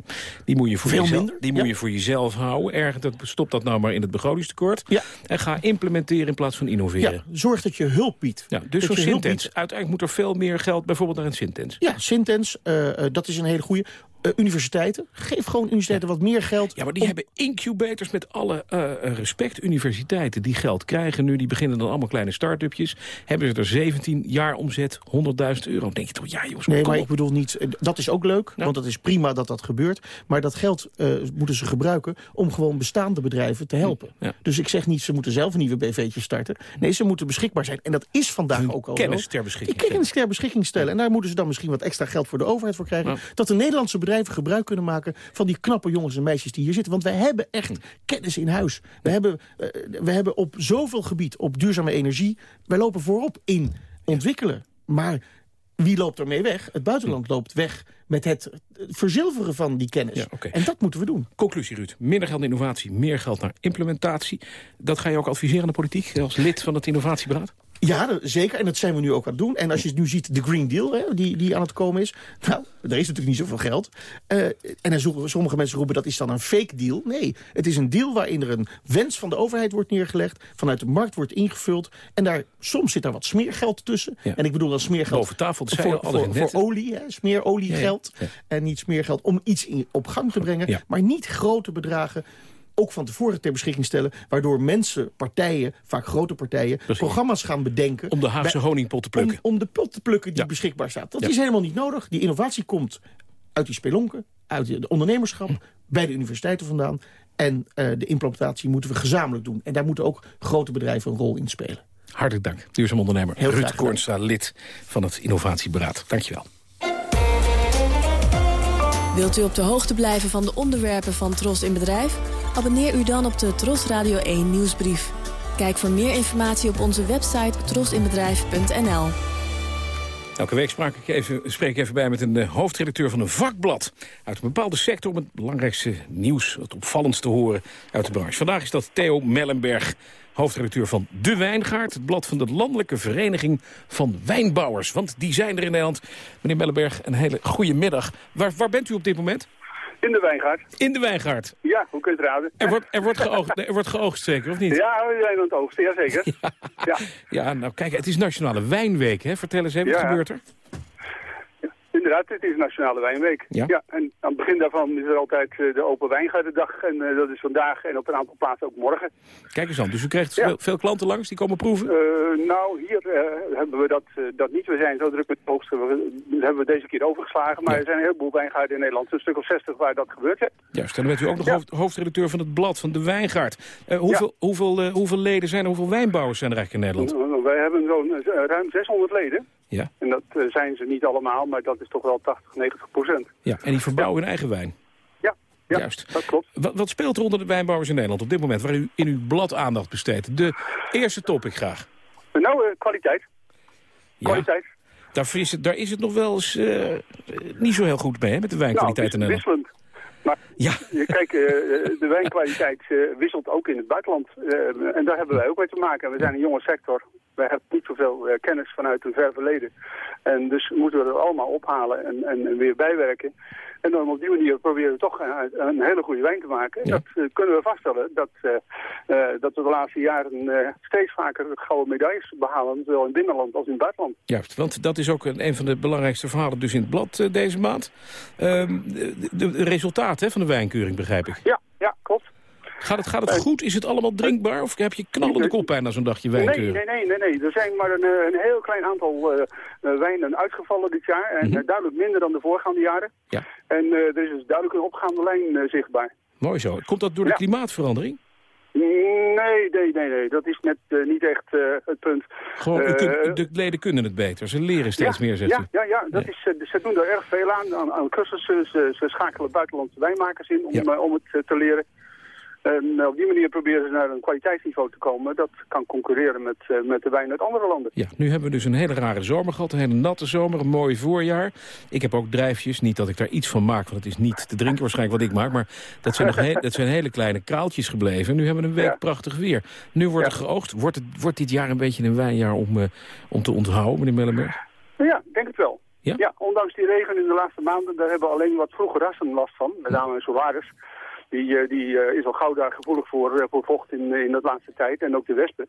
Die moet je voor, Veel jezelf, minder, die moet je voor jezelf houden. Erg, dat, stop dat nou maar in het begrotingstekort. En ga implementeren in plaats van innoveren. Ja, zorg dat je hulp biedt. Ja, dus zo'n Sintens. Uiteindelijk moet er veel meer geld bijvoorbeeld naar een Sintens. Ja, Sintens, eh, eh, dat is een hele goede. Eh, universiteiten, geef gewoon universiteiten wat meer geld. Ja, maar die hebben incubators met alle eh, eh, respect. Universiteiten die geld krijgen nu, die beginnen dan allemaal kleine start-upjes. Hebben ze er 17 jaar omzet, 100.000 euro. Dan denk je toch, ja jongens, Nee, kom maar op. ik bedoel niet... Dat is ook leuk, want dat is prima dat dat gebeurt. Maar dat geld moeten ze gebruiken om gewoon bestaande bedrijven te helpen. Dus ik zeg niet, ze moeten zelf een nieuwe BV'tje starten. Nee, ze moeten beschikbaar zijn. En dat is vandaag ook al kennis ter beschikking Die kennis ter beschikking stellen. En daar moeten ze dan misschien wat extra geld voor de overheid voor krijgen. Dat de Nederlandse bedrijven gebruik kunnen maken van die knappe jongens en meisjes die hier zitten. Want wij hebben echt kennis in huis. We hebben, eh, we hebben op zoveel gebied, op duurzame energie... wij lopen voorop in ontwikkelen. Maar wie loopt ermee weg? Het buitenland loopt weg met het verzilveren van die kennis. En dat moeten we doen. Conclusie, Ruud. Minder geld naar innovatie, meer geld naar implementatie. Dat ga je ook adviseren aan de politiek als lid van het innovatieberaad? Ja, zeker. En dat zijn we nu ook aan het doen. En als je nu ziet de Green Deal hè, die, die aan het komen is. Nou, er is natuurlijk niet zoveel geld. Eh, en dan zoeken, sommige mensen roepen dat is dan een fake deal. Nee, het is een deal waarin er een wens van de overheid wordt neergelegd. Vanuit de markt wordt ingevuld. En daar, soms zit daar wat smeergeld tussen. En ik bedoel dan smeergeld Boven tafel, voor, voor, voor olie, hè, smeeroliegeld. Ja, ja. En niet smeergeld om iets in, op gang te brengen. Maar niet grote bedragen ook van tevoren ter beschikking stellen... waardoor mensen, partijen, vaak grote partijen... programma's gaan bedenken... Om de Haagse bij- honingpot te plukken. Om, om de pot te plukken die beschikbaar staat. Dat Ja. is helemaal niet nodig. Die innovatie komt uit die spelonken, uit de ondernemerschap... Hm. bij de universiteiten vandaan. En eh, de implementatie moeten we gezamenlijk doen. En daar moeten ook grote bedrijven een rol in spelen. Hartelijk dank, duurzaam ondernemer Heel Ruud. Koornstra, lid van het Innovatieberaad. Dankjewel. Wilt u op de hoogte blijven van de onderwerpen van Tros in Bedrijf? Abonneer u dan op de Tros Radio 1 nieuwsbrief. Kijk voor meer informatie op onze website trosinbedrijf.nl. Elke week sprak ik even, spreek ik even bij met een eh, hoofdredacteur van een vakblad. Uit een bepaalde sector om het belangrijkste nieuws, het opvallendste te horen uit de branche. Vandaag is dat Theo Mellenberg, hoofdredacteur van De Wijngaard. Het blad van de Landelijke Vereniging van Wijnbouwers. Want die zijn er in Nederland. Meneer Mellenberg, een hele goede middag. Waar, waar bent u op dit moment? In de wijngaard. In de Wijngaard. Ja, hoe kun je het raden? Er wordt, er wordt, geoogst, er wordt geoogst zeker, of niet? Ja, we zijn aan het oogsten, jazeker. Ja. Ja, nou kijk, het is Nationale Wijnweek, hè? Vertel eens even, wat Ja. gebeurt er? Inderdaad, het is Nationale Wijnweek. Ja. en aan het begin daarvan is er altijd eh, de Open Wijngaardendag. En eh, dat is vandaag en op een aantal plaatsen ook morgen. Kijk eens aan, dus u krijgt veel, veel klanten langs die komen proeven? Eh, nou, hier hebben we dat, dat niet. We zijn zo druk met het oogsten. We, dat hebben we deze keer overgeslagen. Maar er zijn een heleboel wijngaarden in Nederland. Een stuk of 60 waar dat gebeurt. Hè. Juist, en dan bent u ook nog hoofd- hoofdredacteur van het blad, van de Wijngaard. Hoeveel, hoeveel, hoeveel leden zijn er, hoeveel wijnbouwers zijn er eigenlijk in Nederland? Nou, Wij hebben zo'n ruim 600 leden. Ja. En dat eh, zijn ze niet allemaal, maar dat is toch wel 80, 90 procent. Ja, en die verbouwen hun eigen wijn. Ja, ja Juist. dat klopt. Wat, wat speelt er onder de wijnbouwers in Nederland op dit moment, waar u in uw blad aandacht besteedt? De eerste topic graag. Nou, eh, kwaliteit. Ja. Kwaliteit. Daar is, het, daar is het nog wel eens eh, niet zo heel goed mee, hè, met de wijnkwaliteit nou, in Nederland. wisselend. Maar Ja. kijk, eh, de wijnkwaliteit eh, wisselt ook in het buitenland. Eh, en daar hebben wij ook mee te maken. We zijn een jonge sector. Wij hebben niet zoveel eh, kennis vanuit een ver verleden. En dus moeten we dat allemaal ophalen en, en, en weer bijwerken. En dan op die manier proberen we toch een, hele goede wijn te maken. En Ja. Dat eh, kunnen we vaststellen. Dat, eh, eh, dat we de laatste jaren eh, steeds vaker gouden medailles behalen. Zowel in het binnenland als in het buitenland. Juist, want dat is ook een, een van de belangrijkste verhalen dus in het blad eh, deze maand. Ehm, de, de, de hè, van de wijnkeuring, begrijp ik. Ja, ja, klopt. Gaat het, gaat het goed? Is het allemaal drinkbaar? Of heb je knallende koppijn na zo'n dagje Nee, wijnkeuren? nee, nee, nee, nee. Er zijn maar een, eh, een heel klein aantal eh, eh, wijnen uitgevallen dit jaar. En eh, duidelijk minder dan de voorgaande jaren. Mhm. Ja. En eh, er is dus duidelijk een opgaande lijn eh, zichtbaar. Mooi zo. Komt dat door de Ja. klimaatverandering? Nee, nee, nee, nee. Dat is net eh, niet echt eh, het punt. Gewoon, Eh, kunt- de leden kunnen het beter. Ze leren steeds ja, meer, zegt ja, u. Ja, ja, dat is, ze doen er erg veel aan, aan, aan cursussen. Ze, ze schakelen buitenlandse wijnmakers in om, om het te leren. En eh, op die manier proberen ze naar een kwaliteitsniveau te komen... dat kan concurreren met, eh, met de wijn uit andere landen. Ja, nu hebben we dus een hele rare zomer gehad. Een hele natte zomer, een mooi voorjaar. Ik heb ook drijfjes. Niet dat ik daar iets van maak, want het is niet te drinken waarschijnlijk wat ik maak. Maar dat zijn, nog he- dat zijn hele kleine kraaltjes gebleven. Nu hebben we een week prachtig weer. Nu wordt er geoogst. Wordt, het, wordt dit jaar een beetje een wijnjaar om, eh, om te onthouden, meneer Mellenberg? Ja, ik denk het wel. Ja? ondanks die regen in de laatste maanden, daar hebben alleen wat vroege rassen last van. Met name Solaris. Die, eh, die eh, is al gauw daar gevoelig voor, eh, voor vocht in, in de laatste tijd. En ook de wespen.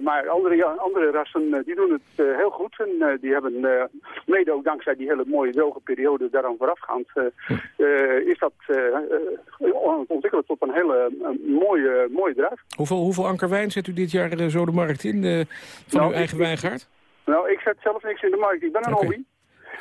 Maar andere, andere rassen die doen het heel goed. En die hebben mede ook dankzij die hele mooie droge periode daaraan voorafgaand... is dat ontwikkelen tot een hele mooie, mooie druif. Hoeveel, hoeveel anker wijn zet u dit jaar zo de markt in van Nou, uw eigen wijngaard? Nou, ik zet zelf niks in de markt. Ik ben een hobby.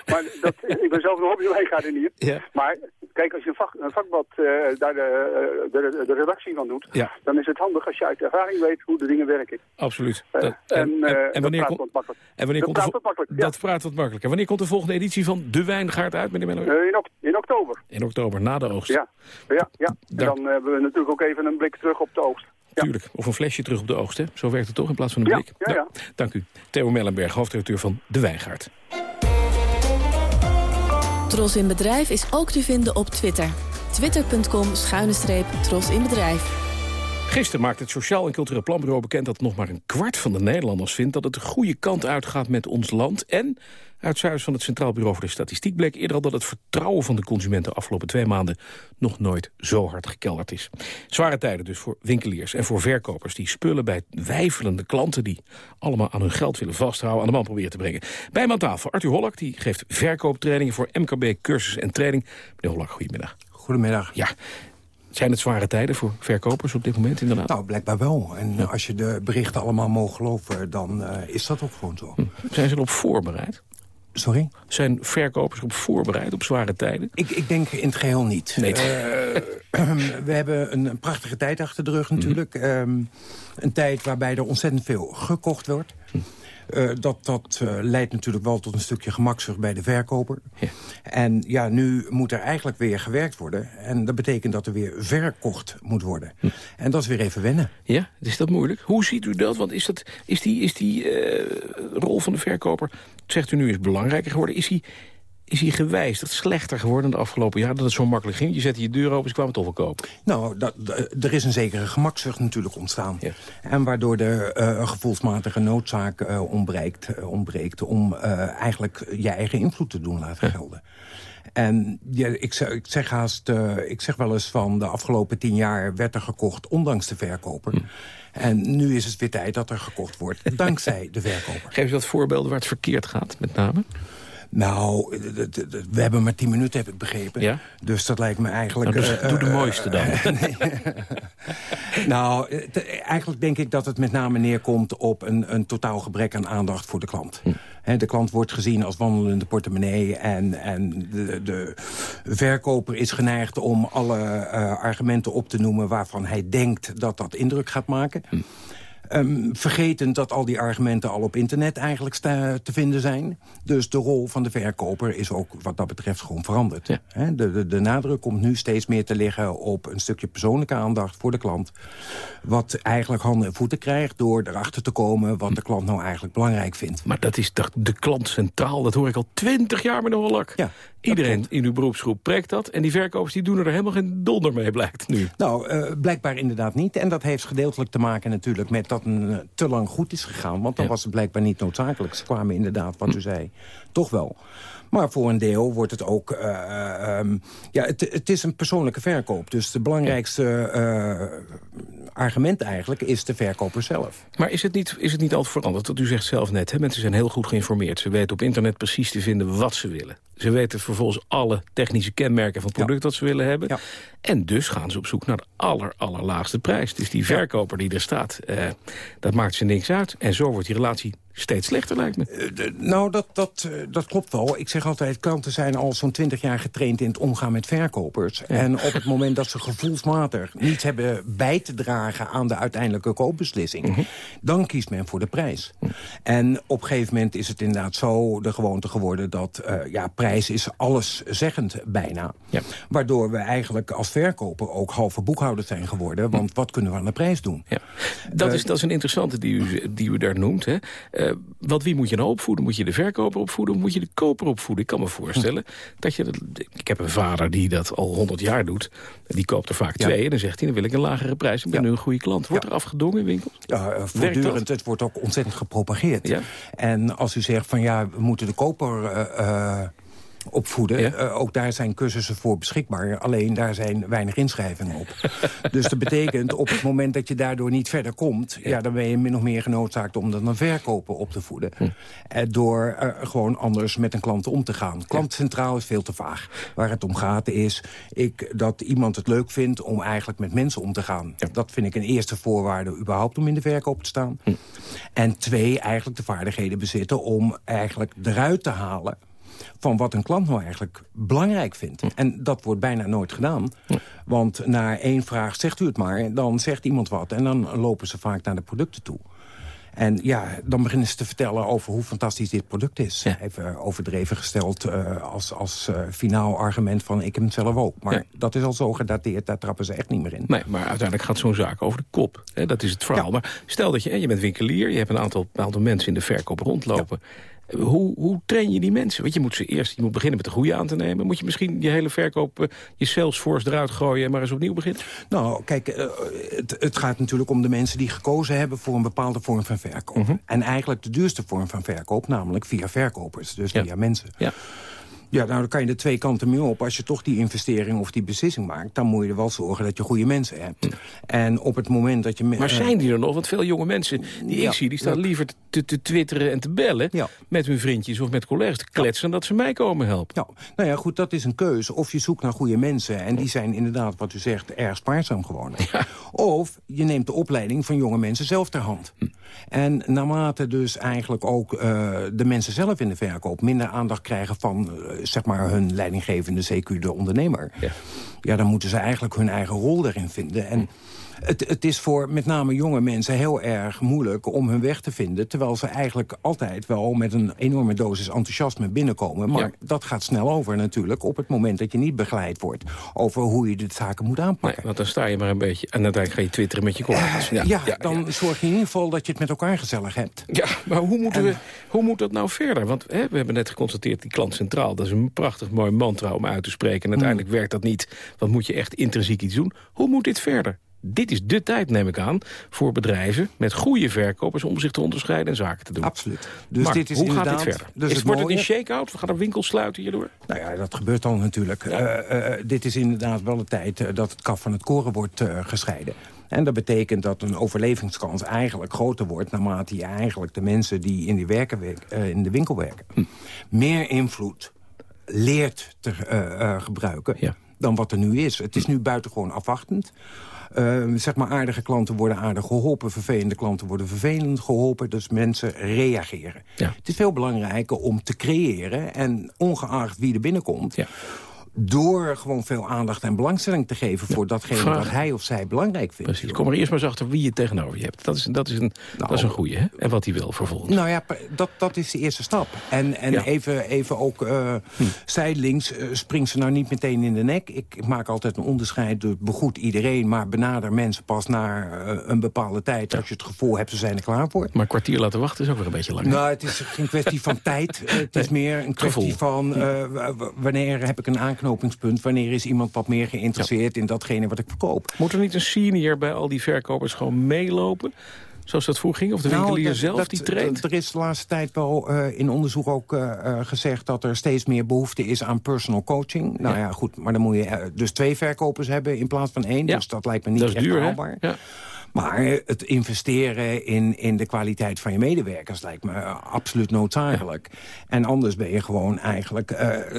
Maar dat, ik ben zelf een hobbywijngaardenier. Ja. Maar kijk, als je een, vak, een vakblad eh, daar de, eh, de, de redactie van doet... Ja. dan is het handig als je uit ervaring weet hoe de dingen werken. Absoluut. Eh, Dat- en, en dat wanneer praat komt- wat makkelijk. En wanneer Dat komt praat makkelijk, ja. Dat praat wat makkelijk. En wanneer komt de volgende editie van De Wijngaard uit, meneer? Eh, in, ok- in oktober. In oktober, na de oogst. Ja, ja, ja. En dan hebben we natuurlijk ook even een blik terug op de oogst. Tuurlijk. Of een flesje terug op de oogst, hè? Zo werkt het toch, in plaats van een Ja, blik? ja, ja. Nou, dank u. Theo Mellenberg, hoofdredacteur van De Wijngaard. Tros in Bedrijf is ook te vinden op Twitter. Twitter.com schuine streep Tros in Bedrijf. Gisteren maakte het Sociaal en Cultureel Planbureau bekend... dat nog maar een kwart van de Nederlanders vindt... dat het de goede kant uitgaat met ons land. En uit cijfers van het Centraal Bureau voor de Statistiek... bleek eerder al dat het vertrouwen van de consumenten... afgelopen twee maanden nog nooit zo hard gekelderd is. Zware tijden dus voor winkeliers en voor verkopers... die spullen bij wijfelende klanten... die allemaal aan hun geld willen vasthouden... aan de man proberen te brengen. Bij me aan tafel Arthur Hollak, die geeft verkooptrainingen... voor MKB Cursus en Training. Meneer Hollak, goedemiddag. Goedemiddag. Ja, zijn het zware tijden voor verkopers op dit moment inderdaad? Nou, blijkbaar wel. En als je de berichten allemaal mogen geloven, dan uh, is dat ook gewoon zo. Hm. Zijn ze erop voorbereid? Sorry? Zijn verkopers op voorbereid op zware tijden? Ik, ik denk in het geheel niet. Nee. Uh, we hebben een, prachtige tijd achter de rug natuurlijk. Mm -hmm. um, een tijd waarbij er ontzettend veel gekocht wordt. Hm. Uh, dat dat uh, leidt natuurlijk wel tot een stukje gemakzucht bij de verkoper. Ja. En ja, nu moet er eigenlijk weer gewerkt worden. En dat betekent dat er weer verkocht moet worden. Hm. En dat is weer even wennen. Ja, is dat moeilijk? Hoe ziet u dat? Want is, dat, is die, is die uh, rol van de verkoper, zegt u nu, is belangrijker geworden? Is hij is hij gewijzigd, slechter geworden de afgelopen jaar... dat het zo makkelijk ging? Je zette je deur open, ze kwamen toch wel kopen. Nou, er is een zekere gemakzucht natuurlijk ontstaan. Ja. En waardoor er uh, gevoelsmatige noodzaak uh, ontbreekt, uh, ontbreekt... om eigenlijk je eigen invloed te doen laten gelden. En ja, ik, zeg, ik, zeg haast, ik zeg wel eens van de afgelopen tien jaar werd er gekocht ondanks de verkoper. Hm. En nu is het weer tijd dat er gekocht wordt dankzij de verkoper. Geef je wat voorbeelden waar het verkeerd gaat, met name? Nou, we hebben maar tien minuten, heb ik begrepen. Ja? Dus dat lijkt me eigenlijk... Nou, dus, uh, doe de mooiste dan. nee. nou, eigenlijk denk ik dat het met name neerkomt op een, een totaal gebrek aan aandacht voor de klant. Hm. de klant wordt gezien als wandelende portemonnee... en, en de, de verkoper is geneigd om alle uh, argumenten op te noemen... waarvan hij denkt dat dat indruk gaat maken... Hm. Um, vergetend dat al die argumenten al op internet eigenlijk te vinden zijn. Dus de rol van de verkoper is ook wat dat betreft gewoon veranderd. Ja. He, de, de, de, nadruk komt nu steeds meer te liggen op een stukje persoonlijke aandacht voor de klant. Wat eigenlijk handen en voeten krijgt door erachter te komen wat de klant nou eigenlijk belangrijk vindt. Maar dat is toch de klant centraal, dat hoor ik al twintig jaar met een hollak. Ja. Iedereen in uw beroepsgroep preekt dat. En die verkopers die doen er helemaal geen donder mee, blijkt nu. Nou, uh, blijkbaar inderdaad niet. En dat heeft gedeeltelijk te maken natuurlijk met dat een uh, te lang goed is gegaan. Want dan ja. was het blijkbaar niet noodzakelijk. Ze kwamen inderdaad, wat u zei, toch wel. Maar voor een deel wordt het ook... Uh, um, ja, het, het, is een persoonlijke verkoop. Dus de belangrijkste uh, argument eigenlijk is de verkoper zelf. Maar is het niet, is het niet altijd veranderd? Dat u zegt zelf net, hè? mensen zijn heel goed geïnformeerd. Ze weten op internet precies te vinden wat ze willen. Ze weten vervolgens alle technische kenmerken van het product ja. dat ze willen hebben. Ja. En dus gaan ze op zoek naar de aller, allerlaagste prijs. Dus die verkoper die er staat, dat maakt ze niks uit. En zo wordt die relatie steeds slechter, lijkt me. Uh, de, nou, dat, dat, uh, dat klopt wel. Ik zeg altijd, klanten zijn al zo'n twintig jaar getraind in het omgaan met verkopers. Ja. En op het moment dat ze gevoelsmatig niet hebben bij te dragen aan de uiteindelijke koopbeslissing, Mhm. dan kiest men voor de prijs. Mm. En op een gegeven moment is het inderdaad zo de gewoonte geworden dat, uh, ja, prijs is alleszeggend bijna. Ja. Waardoor we eigenlijk als verkoper ook halve boekhouders zijn geworden. Want wat kunnen we aan de prijs doen? Ja. Dat, is, dat is een interessante die u, die u daar noemt. Hè? Uh, want wie moet je nou opvoeden? Moet je de verkoper opvoeden of moet je de koper opvoeden? Ik kan me voorstellen hm. dat je... Dat, ik heb een vader die dat al 100 jaar doet. Die koopt er vaak twee en dan zegt hij... dan wil ik een lagere prijs. Ik ben ja. nu een goede klant. Wordt ja. er afgedongen in winkels? Ja, uh, voortdurend. Het wordt ook ontzettend gepropageerd. En als u zegt van ja, we moeten de koper... Uh, opvoeden. Ja? Uh, ook daar zijn cursussen voor beschikbaar. Alleen daar zijn weinig inschrijvingen op. dus dat betekent op het moment dat je daardoor niet verder komt... Ja. ja dan ben je min of meer genoodzaakt om dan een verkoper op te voeden. Hm. Uh, door uh, gewoon anders met een klant om te gaan. Klantcentraal is veel te vaag. Waar het om gaat is ik, dat iemand het leuk vindt om eigenlijk met mensen om te gaan. Ja. Dat vind ik een eerste voorwaarde überhaupt om in de verkoop te staan. Hm. En twee, eigenlijk de vaardigheden bezitten om eigenlijk eruit te halen van wat een klant nou eigenlijk belangrijk vindt. En dat wordt bijna nooit gedaan. Want na één vraag zegt u het maar, dan zegt iemand wat... en dan lopen ze vaak naar de producten toe. En ja, dan beginnen ze te vertellen over hoe fantastisch dit product is. Ja. Even overdreven gesteld uh, als, als uh, finaal argument van ik heb hem zelf ook. Maar ja. dat is al zo gedateerd, daar trappen ze echt niet meer in. Nee, maar uiteindelijk gaat zo'n zaak over de kop. Hè? Dat is het verhaal. Ja. Maar stel dat je, je bent winkelier, je hebt een aantal, aantal mensen in de verkoop rondlopen... Hoe, hoe train je die mensen? Want je moet ze eerst je moet beginnen met de goede aan te nemen. Moet je misschien je hele verkoop, uh, je Salesforce eruit gooien... en maar eens opnieuw beginnen? Nou, kijk, uh, het, het, gaat natuurlijk om de mensen die gekozen hebben... voor een bepaalde vorm van verkoop. Mm -hmm. En eigenlijk de duurste vorm van verkoop, namelijk via verkopers. Dus ja. via mensen. Ja. Ja, nou, dan kan je er twee kanten mee op. Als je toch die investering of die beslissing maakt... dan moet je er wel zorgen dat je goede mensen hebt. En op het moment dat je... Maar zijn die er nog? Want veel jonge mensen die ja, ik zie... die staan ja. liever te, te, twitteren en te bellen... Ja. met hun vriendjes of met collega's te kletsen... dat ze mij komen helpen. Ja, nou ja, goed, dat is een keuze. Of je zoekt naar goede mensen... en die zijn inderdaad, wat u zegt, erg spaarzaam geworden. Of je neemt de opleiding van jonge mensen zelf ter hand. Hm. En naarmate dus eigenlijk ook uh, de mensen zelf in de verkoop... minder aandacht krijgen van uh, zeg maar hun leidinggevende, CQ de ondernemer... Ja. ja, dan moeten ze eigenlijk hun eigen rol erin vinden. En het, het is voor met name jonge mensen heel erg moeilijk om hun weg te vinden... terwijl ze eigenlijk altijd wel met een enorme dosis enthousiasme binnenkomen. Maar Ja. dat gaat snel over natuurlijk op het moment dat je niet begeleid wordt... over hoe je de zaken moet aanpakken. Want dan sta je maar een beetje... en uiteindelijk ga je twitteren met je collega's. Ja, dan zorg je in ieder geval dat je het met elkaar gezellig hebt. Ja, maar hoe, moeten we, hoe moet dat nou verder? Want hè, we hebben net geconstateerd, die klant centraal... dat is een prachtig mooi mantra om uit te spreken. En uiteindelijk werkt dat niet. Want moet je echt intrinsiek iets doen. Hoe moet dit verder? Dit is de tijd, neem ik aan, voor bedrijven met goede verkopers... om zich te onderscheiden en zaken te doen. Absoluut. Dus maar dit is hoe gaat dit verder? dus is, het wordt het een shake-out? We gaan er winkels sluiten hierdoor? Nou ja, dat gebeurt al natuurlijk. Eh, eh, dit is inderdaad wel de tijd eh, dat het kaf van het koren wordt gescheiden. En dat betekent dat een overlevingskans eigenlijk groter wordt... naarmate je eigenlijk de mensen die in, die werken, werk- in de winkel werken... Hm. meer invloed leert te gebruiken dan wat er nu is. Het is nu buitengewoon afwachtend. Eh, zeg maar aardige klanten worden aardig geholpen. Vervelende klanten worden vervelend geholpen. Dus mensen reageren. Het is veel belangrijker om te creëren. En ongeacht wie er binnenkomt... door gewoon veel aandacht en belangstelling te geven... voor datgene Vraag. wat hij of zij belangrijk vindt. Precies. Kom er eerst maar eens achter wie je tegenover je hebt. Dat is, dat is, een, dat is een goeie, hè? En wat hij wil vervolgens. Nou ja, dat, dat is de eerste stap. En, en Ja. Hm. even, even ook uh, zijdelings, uh, springt ze nou niet meteen in de nek. Ik, ik maak altijd een onderscheid, dus begoed iedereen... maar benader mensen pas na uh, een bepaalde tijd... als je het gevoel hebt, ze zijn er klaar voor. Maar een kwartier laten wachten is ook weer een beetje lang. hè? Nou, het is geen kwestie van tijd. Het is meer een kwestie Gevoel. van w- wanneer heb ik een aanknopingspunt... wanneer is iemand wat meer geïnteresseerd in datgene wat ik verkoop. Moet er niet een senior bij al die verkopers gewoon meelopen? Zoals dat vroeger ging? Of de Nou, winkelier dat- zelf dat- die traint? dat- Er is de laatste tijd wel eh, in onderzoek ook eh, eh, gezegd... dat er steeds meer behoefte is aan personal coaching. Nou ja, goed, maar dan moet je dus twee verkopers hebben in plaats van één. Dus dat lijkt me niet Dat is echt duur, hè? haalbaar. Ja. Maar het investeren in, in de kwaliteit van je medewerkers lijkt me absoluut noodzakelijk. En anders ben je gewoon eigenlijk,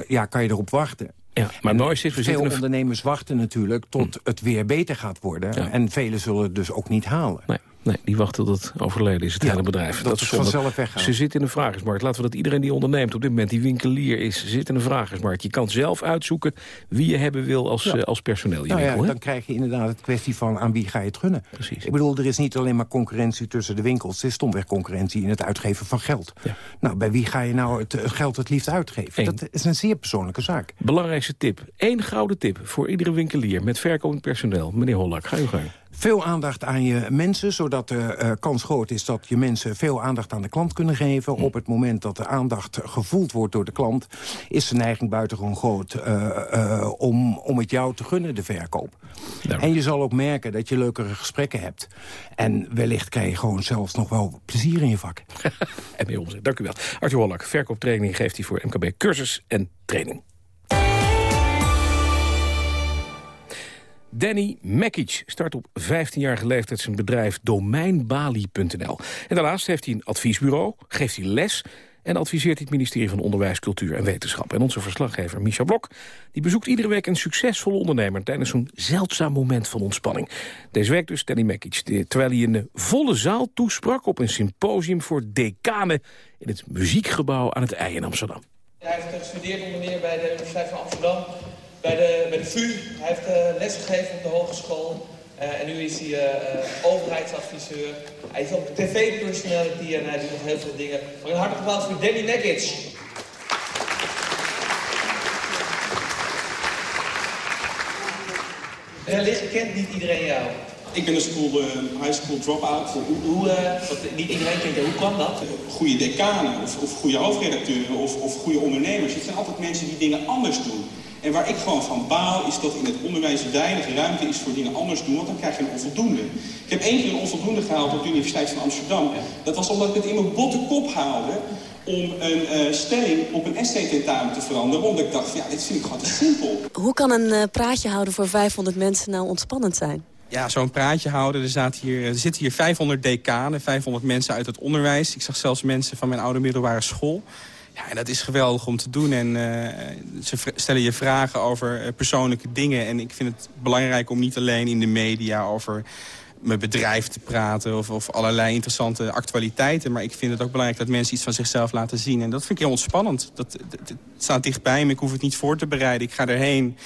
ja, kan je erop wachten. Ja, maar nooit we veel een- ondernemers wachten natuurlijk tot het weer beter gaat worden. En velen zullen het dus ook niet halen. Nee, nee, die wachten tot het overleden is, het Ja, hele bedrijf. dat het zonde. vanzelf weggaat. Ze zitten in de vragersmarkt. Laten we dat iedereen die onderneemt op dit moment, die winkelier is, zit in de vragersmarkt. Je kan zelf uitzoeken wie je hebben wil als, Ja. eh, als personeel je Nou ja, winkel. dan krijg je inderdaad het kwestie van aan wie ga je het gunnen. Precies. Ik bedoel, er is niet alleen maar concurrentie tussen de winkels. Er is stomweg concurrentie in het uitgeven van geld. Nou, bij wie ga je nou het, het geld het liefst uitgeven? Eén. Dat is een zeer persoonlijke zaak. Belangrijkste tip. Eén gouden tip voor iedere winkelier met verkopend personeel. Meneer Hollak, ga uw gang. Veel aandacht aan je mensen, zodat de eh, kans groot is dat je mensen veel aandacht aan de klant kunnen geven. Op het moment dat de aandacht gevoeld wordt door de klant, is de neiging buitengewoon groot eh, eh, om, om het jou te gunnen, de verkoop. En je zal ook merken dat je leukere gesprekken hebt. En wellicht krijg je gewoon zelfs nog wel plezier in je vak. En meer omzet. Dank u wel. Arthur Hollak, verkooptraining geeft hij voor MKB cursus en training. Danny Mekic start op 15-jarige leeftijd zijn bedrijf domeinbali.nl. En daarnaast heeft hij een adviesbureau, geeft hij les... en adviseert het ministerie van Onderwijs, Cultuur en Wetenschap. En onze verslaggever Micha Blok die bezoekt iedere week een succesvolle ondernemer... tijdens zo'n zeldzaam moment van ontspanning. Deze week dus Danny Mekic, terwijl hij een volle zaal toesprak... op een symposium voor decanen in het muziekgebouw aan het IJ in Amsterdam. Hij heeft gestudeerd onder meer bij de Universiteit van Amsterdam, bij de, bij de VU. Hij heeft eh, lesgegeven op de hogeschool. Eh, en nu is hij eh, overheidsadviseur. Hij is ook tv-personality en hij doet nog heel veel dingen. Maar een hartelijk applaus voor Danny Mekic. Wellicht kent niet iedereen jou. Ik ben een school, uh, high school drop-out. Hoe, hoe uh, niet iedereen kent hoe kwam dat? Goede decanen of, of goede hoofdredacteuren of, of goede ondernemers. Het zijn altijd mensen die dingen anders doen. En waar ik gewoon van baal is dat in het onderwijs weinig ruimte is voor dingen anders doen, want dan krijg je een onvoldoende. Ik heb één keer een onvoldoende gehaald op de Universiteit van Amsterdam. Dat was omdat ik het in mijn botte kop haalde om een uh, stelling op een essay-tentamen te veranderen. Omdat ik dacht, ja, dit vind ik gewoon te simpel. Hoe kan een uh, praatje houden voor 500 mensen nou ontspannend zijn? Ja, zo'n praatje houden. Er, hier, er zitten hier 500 decanen, 500 mensen uit het onderwijs. Ik zag zelfs mensen van mijn oude middelbare school. Ja, en dat is geweldig om te doen. En uh, ze stellen je vragen over persoonlijke dingen. En ik vind het belangrijk om niet alleen in de media over mijn bedrijf te praten... Of, of allerlei interessante actualiteiten. Maar ik vind het ook belangrijk dat mensen iets van zichzelf laten zien. En dat vind ik heel ontspannend. Dat, dat, het staat dichtbij me, ik hoef het niet voor te bereiden. Ik ga erheen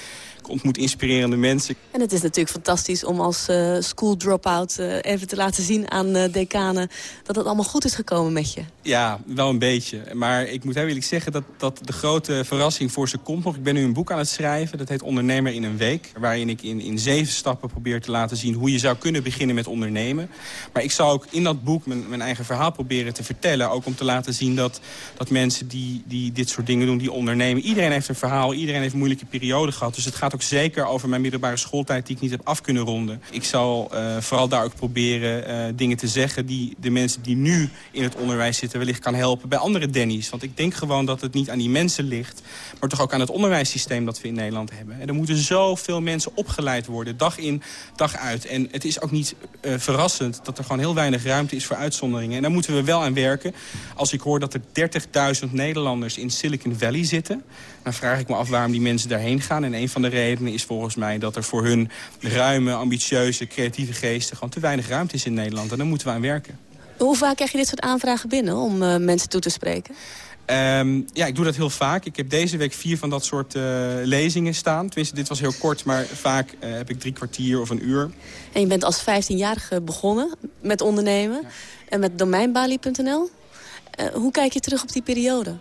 ik ontmoet inspirerende mensen. En het is natuurlijk fantastisch om als uh, school drop-out uh, even te laten zien aan uh, decanen... dat het allemaal goed is gekomen met je. Ja, wel een beetje. Maar ik moet heel eerlijk zeggen dat, dat de grote verrassing voor ze komt nog. Ik ben nu een boek aan het schrijven, dat heet Ondernemer in een Week. Waarin ik in, in zeven stappen probeer te laten zien hoe je zou kunnen beginnen met ondernemen. Maar ik zal ook in dat boek mijn, mijn eigen verhaal proberen te vertellen. Ook om te laten zien dat, dat mensen die, die dit soort dingen doen, die ondernemen... iedereen heeft een verhaal, iedereen heeft een moeilijke periode gehad. Dus het gaat ook zeker over mijn middelbare schooltijd die ik niet heb af kunnen ronden. Ik zal uh, vooral daar ook proberen uh, dingen te zeggen die de mensen die nu in het onderwijs zitten wellicht kan helpen bij andere Denny's. Want ik denk gewoon dat het niet aan die mensen ligt, maar toch ook aan het onderwijssysteem dat we in Nederland hebben. En er moeten zoveel mensen opgeleid worden, dag in, dag uit. En het is ook niet uh, verrassend dat er gewoon heel weinig ruimte is voor uitzonderingen. En daar moeten we wel aan werken. Als ik hoor dat er 30.000 Nederlanders in Silicon Valley zitten, dan vraag ik me af waarom die mensen daarheen gaan. En een van de redenen is volgens mij dat er voor hun ruime, ambitieuze, creatieve geesten... gewoon te weinig ruimte is in Nederland. En daar moeten we aan werken. Hoe vaak krijg je dit soort aanvragen binnen om uh, mensen toe te spreken? Um, ja, ik doe dat heel vaak. Ik heb deze week vier van dat soort uh, lezingen staan. Tenminste, dit was heel kort, maar vaak uh, heb ik drie kwartier of een uur. En je bent als 15-jarige begonnen met ondernemen. Ja. En met domeinbali.nl. hoe kijk je terug op die periode?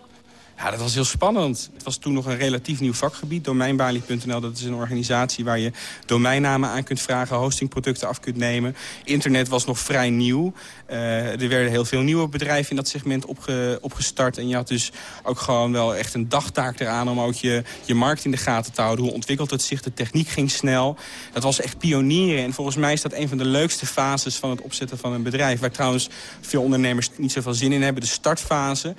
Ja, dat was heel spannend. Het was toen nog een relatief nieuw vakgebied. Domeinbali.nl, dat is een organisatie waar je domeinnamen aan kunt vragen... hostingproducten af kunt nemen. Internet was nog vrij nieuw. Uh, er werden heel veel nieuwe bedrijven in dat segment opge, opgestart. En je had dus ook gewoon wel echt een dagtaak eraan... om ook je, je markt in de gaten te houden. Hoe ontwikkelt het zich? De techniek ging snel. Dat was echt pionieren. En volgens mij is dat een van de leukste fases van het opzetten van een bedrijf. Waar trouwens veel ondernemers niet zoveel zin in hebben. De startfase.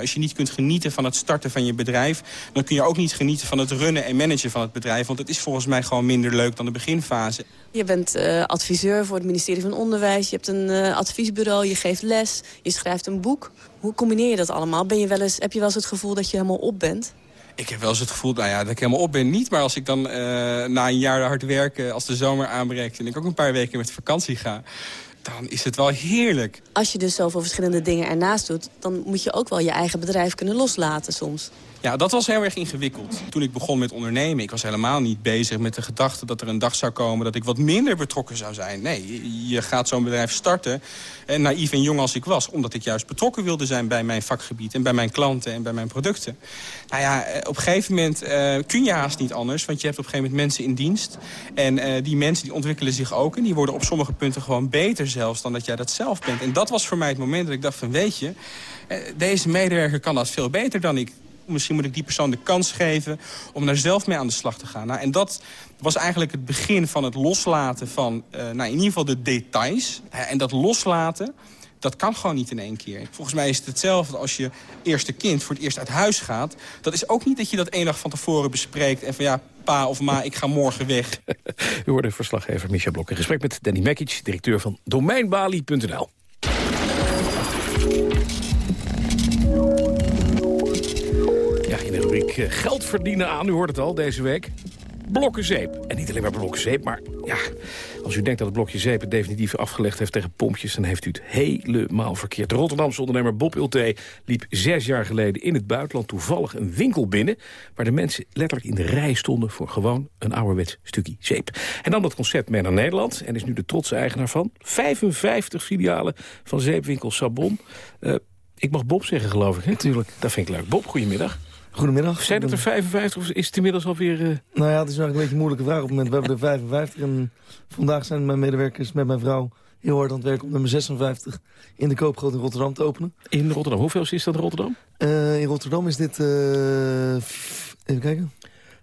Als je niet kunt genieten van het starten van je bedrijf... dan kun je ook niet genieten van het runnen en managen van het bedrijf. Want het is volgens mij gewoon minder leuk dan de beginfase. Je bent uh, adviseur voor het ministerie van Onderwijs. Je hebt een uh, adviesbureau, je geeft les, je schrijft een boek. Hoe combineer je dat allemaal? Ben je wel eens, heb je wel eens het gevoel dat je helemaal op bent? Ik heb wel eens het gevoel nou ja, dat ik helemaal op ben. Niet, maar als ik dan uh, na een jaar hard werken, als de zomer aanbreekt... en ik ook een paar weken met vakantie ga dan is het wel heerlijk. Als je dus zoveel verschillende dingen ernaast doet... dan moet je ook wel je eigen bedrijf kunnen loslaten soms. Ja, dat was heel erg ingewikkeld. Toen ik begon met ondernemen, ik was helemaal niet bezig met de gedachte dat er een dag zou komen dat ik wat minder betrokken zou zijn. Nee, je gaat zo'n bedrijf starten, en naïef en jong als ik was, omdat ik juist betrokken wilde zijn bij mijn vakgebied en bij mijn klanten en bij mijn producten. Nou ja, eh, op een gegeven moment uh, kun je haast niet anders, want je hebt op een gegeven moment mensen in dienst. En die mensen die ontwikkelen zich ook en die worden op sommige punten gewoon beter zelfs dan dat jij dat zelf bent. En dat was voor mij het moment dat ik dacht van weet je, deze medewerker kan dat veel beter dan ik misschien moet ik die persoon de kans geven om daar zelf mee aan de slag te gaan. Nou, en dat was eigenlijk het begin van het loslaten van, uh, nou, in ieder geval de details. En dat loslaten, dat kan gewoon niet in één keer. Volgens mij is het hetzelfde als je eerste kind voor het eerst uit huis gaat. Dat is ook niet dat je dat één dag van tevoren bespreekt en van ja, pa of ma, ik ga morgen weg. U hoorde verslaggever Michel Blok in gesprek met Danny Mekic, directeur van domeinbali.nl. geld verdienen aan, u hoort het al deze week. Blokken zeep. En niet alleen maar blokken zeep, maar ja, als u denkt dat het blokje zeep het definitief afgelegd heeft tegen pompjes... dan heeft u het helemaal verkeerd. De Rotterdamse ondernemer Bob Ulte liep zes jaar geleden in het buitenland toevallig een winkel binnen... waar de mensen letterlijk in de rij stonden voor gewoon een ouderwets stukje zeep. En dan dat concept mee naar Nederland en is nu de trotse eigenaar van 55 filialen van zeepwinkel Sabon. Uh, ik mag Bob zeggen, geloof ik. Natuurlijk. Dat vind ik leuk. Bob, goedemiddag. Goedemiddag. Zijn het er 55 of is het inmiddels alweer... Uh... Nou ja, het is eigenlijk een beetje een moeilijke vraag op het moment. We hebben er 55 en vandaag zijn mijn medewerkers met mijn vrouw heel hard aan het werk om nummer 56 in de Koopgroot in Rotterdam te openen. In Rotterdam. Hoeveel is dat in Rotterdam? Uh, in Rotterdam is dit... Uh, even kijken.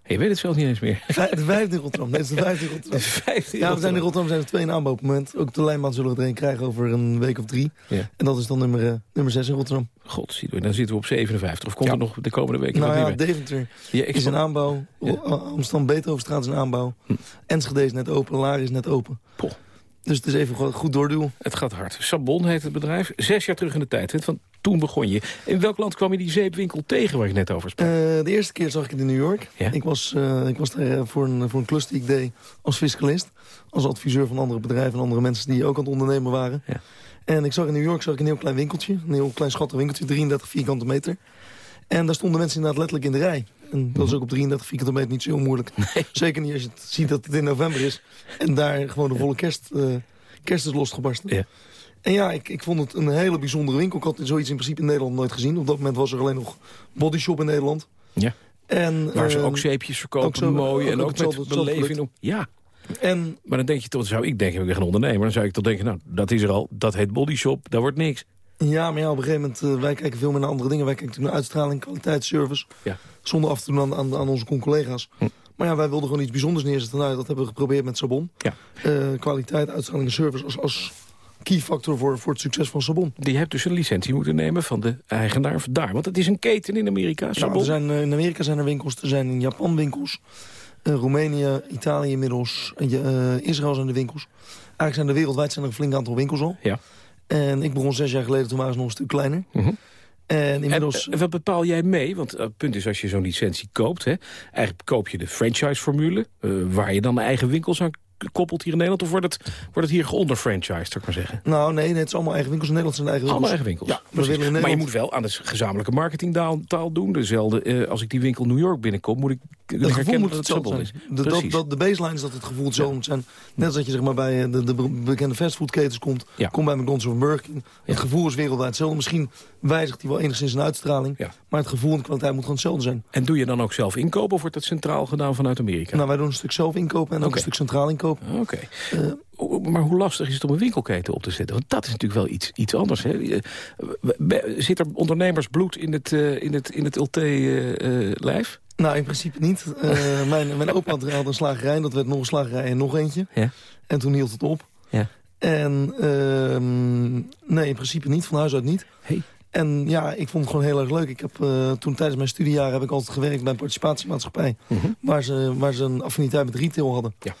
Je weet het zelf niet eens meer. De vijfde in Rotterdam. Nee, het is de vijfde in Rotterdam. De vijfde ja, we zijn in Rotterdam zijn er twee in aanbouw op het moment. Ook de lijnbaan zullen we er een krijgen over een week of drie. Ja. En dat is dan nummer, uh, nummer zes in Rotterdam. God, zie je, dan zitten we op 57. Of komt ja. er nog de komende weken nou, ja, Deventer ja, is in aanbouw. Ja. Amsterdam Beethovenstraat is in aanbouw. Hm. Enschede is net open. Laren is net open. Poh. Dus het is even goed doorduwen. Het gaat hard. Sabon heet het bedrijf. Zes jaar terug in de tijd. Van toen begon je. In welk land kwam je die zeepwinkel tegen waar je net over sprak? Uh, de eerste keer zag ik het in New York. Ja? Ik was, uh, ik was daar voor een, voor een klus die ik deed als fiscalist. Als adviseur van andere bedrijven en andere mensen die ook aan het ondernemen waren. Ja. En ik zag in New York zag ik een heel klein winkeltje. Een heel klein schattig winkeltje, 33 vierkante meter. En daar stonden mensen inderdaad letterlijk in de rij. En dat is ook op 33 vierkante meter niet zo heel moeilijk. Nee. Zeker niet als je ziet dat het in november is. En daar gewoon de volle kerst... Uh, kerst is losgebarsten. Ja. En ja, ik, ik vond het een hele bijzondere winkel. Ik had zoiets in principe in Nederland nooit gezien. Op dat moment was er alleen nog bodyshop in Nederland. Ja. En, Waar ze uh, ook zeepjes verkopen, ook zo, mooi. ook, en ook ook, met beleving. Ja. En, maar dan denk je toch, zou ik denken, ik ben geen ondernemer. Dan zou ik toch denken, nou, dat is er al. Dat heet bodyshop, daar wordt niks. Ja, maar ja, op een gegeven moment, uh, wij kijken veel meer naar andere dingen. Wij kijken naar uitstraling, kwaliteit, service. Ja. Zonder af te doen aan, aan, aan onze collega's. Hm. Maar ja, wij wilden gewoon iets bijzonders neerzetten. Nou, dat hebben we geprobeerd met Sabon. Ja. Uh, kwaliteit, uitstraling en service als, als key factor voor, voor het succes van Sabon. Die hebt dus een licentie moeten nemen van de eigenaar van daar. Want het is een keten in Amerika, Sabon. Nou, er zijn, uh, in Amerika zijn er winkels, er zijn in Japan winkels. Uh, Roemenië, Italië inmiddels, Israël zijn de winkels. Eigenlijk zijn er wereldwijd zijn er een flink aantal winkels al. Ja. En ik begon zes jaar geleden, toen waren ze nog een stuk kleiner. Uh -huh. En, inmiddels... en, wat bepaal jij mee? Want het punt is, als je zo'n licentie koopt... Hè, eigenlijk koop je de franchise-formule... Uh, waar je dan de eigen winkels aan koppelt hier in Nederland? Of wordt het, wordt het hier geonderfranchised, zou ik maar zeggen? Nou, nee, nee, het is allemaal eigen winkels. In Nederland zijn eigen winkels. Allemaal eigen winkels. Ja, we willen in Maar je moet wel aan de gezamenlijke marketingtaal doen. Dezelfde, uh, als ik die winkel New York binnenkom, moet ik het gevoel moet hetzelfde zijn. Is. De, dat, dat, de baseline is dat het gevoel hetzelfde ja. moet zijn. Net als dat je zeg maar, bij de, de bekende fastfoodketens komt. Ja. Kom bij McDonald's of Burger King. Het gevoel is wereldwijd hetzelfde. Misschien wijzigt hij wel enigszins een uitstraling. Ja. Maar het gevoel en de kwaliteit moet gewoon hetzelfde zijn. En doe je dan ook zelf inkopen of wordt dat centraal gedaan vanuit Amerika? Nou, wij doen een stuk zelf inkopen en ook okay. een stuk centraal inkopen. Oké. Okay. Uh, maar hoe lastig is het om een winkelketen op te zetten? Want dat is natuurlijk wel iets, iets anders. Hè? Zit er ondernemersbloed in het, uh, in het, in het LT-lijf? Nou, in principe niet. Mijn, mijn opa had een slagerij. Dat werd nog een slagerij en nog eentje. Ja. En toen hield het op. Ja. En uh, nee, in principe niet. Van huis uit niet. Hey. En ja, ik vond het gewoon heel erg leuk. Ik heb uh, toen tijdens mijn studiejaren heb ik altijd gewerkt bij een participatiemaatschappij. -huh. waar, ze, waar ze een affiniteit met retail hadden. Ja.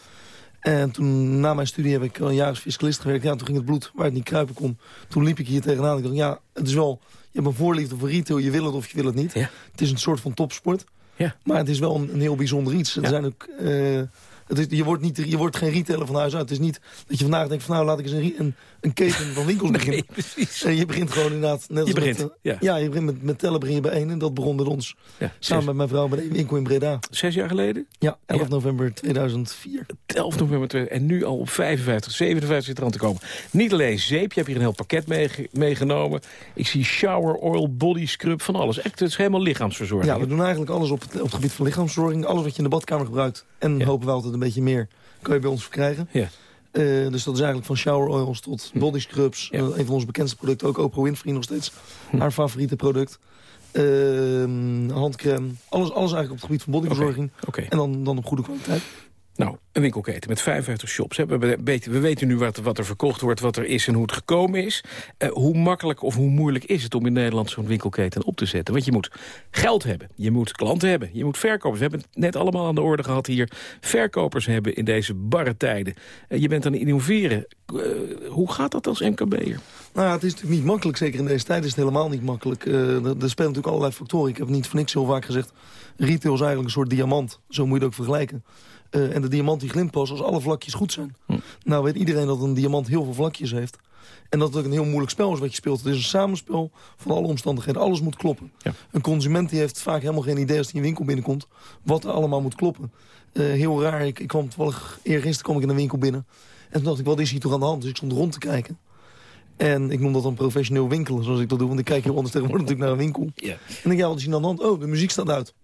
En toen, na mijn studie, heb ik een jaar als fiscalist gewerkt. Ja, toen ging het bloed waar het niet kruipen kon. Toen liep ik hier tegenaan. Ik dacht, ja, het is wel... Je hebt een voorliefde voor retail, je wil het of je wil het niet. Ja. Het is een soort van topsport. Ja. Maar het is wel een, een heel bijzonder iets. Er ja. zijn ook, uh, het is, je, wordt niet, je wordt geen retailer van huis uit. Het is niet dat je vandaag denkt van nou laat ik eens een, een, een keten van winkels nee, beginnen. Precies. Uh, je begint gewoon inderdaad... Net je als begint, met, ja. ja. je begint met, met tellen begin je bij één. En dat begon met ons. Ja, samen met mijn vrouw bij een winkel in Breda. Zes jaar geleden? Ja, 11 ja. november 2004. 11 november 2004. En nu al op 55, 57 zit er aan te komen. Niet alleen zeep, je hebt hier een heel pakket meege meegenomen. Ik zie shower oil, body scrub, van alles. Echt, het is helemaal lichaamsverzorging. Ja, we doen eigenlijk alles op het, op het gebied van lichaamsverzorging. Alles wat je in de badkamer gebruikt. En hopen we altijd een beetje meer kan je bij ons verkrijgen. Ja. Uh, dus dat is eigenlijk van shower oils tot body scrubs. Ja. Uh, een van onze bekendste producten, ook Oprah Winfrey nog steeds. Hm. Haar favoriete product. Uh, handcrème. Alles, alles eigenlijk op het gebied van. Okay. Okay. En dan, dan op goede kwaliteit. Nou, een winkelketen met 55 shops. We, we weten nu wat, wat, er verkocht wordt, wat er is en hoe het gekomen is. Uh, hoe makkelijk of hoe moeilijk is het om in Nederland zo'n winkelketen op te zetten? Want je moet geld hebben, je moet klanten hebben, je moet verkopers. We hebben het net allemaal aan de orde gehad hier. Verkopers hebben in deze barre tijden. Uh, je bent aan het innoveren. Uh, hoe gaat dat als MKB'er? Nou ja, het is natuurlijk niet makkelijk. Zeker in deze tijd is het helemaal niet makkelijk. er, er spelen natuurlijk allerlei factoren. Ik heb niet voor niks heel vaak gezegd... retail is eigenlijk een soort diamant. Zo moet je het ook vergelijken. Uh, en de diamant die glimt pas als alle vlakjes goed zijn. Hm. Nou weet iedereen dat een diamant heel veel vlakjes heeft. En dat het ook een heel moeilijk spel is wat je speelt. Het is een samenspel van alle omstandigheden. Alles moet kloppen. Ja. Een consument die heeft vaak helemaal geen idee als hij in een winkel binnenkomt... wat er allemaal moet kloppen. Uh, heel raar, ik, ik kwam toevallig... Eergisteren kwam ik in een winkel binnen. En toen dacht ik, wat is hier toch aan de hand? Dus ik stond rond te kijken. En ik noem dat dan professioneel winkelen, zoals ik dat doe. Want ik kijk hier anders tegenwoordig natuurlijk naar een winkel. Ja. En dan denk ik, ja, wat is hier aan de hand? Oh, de muziek staat uit.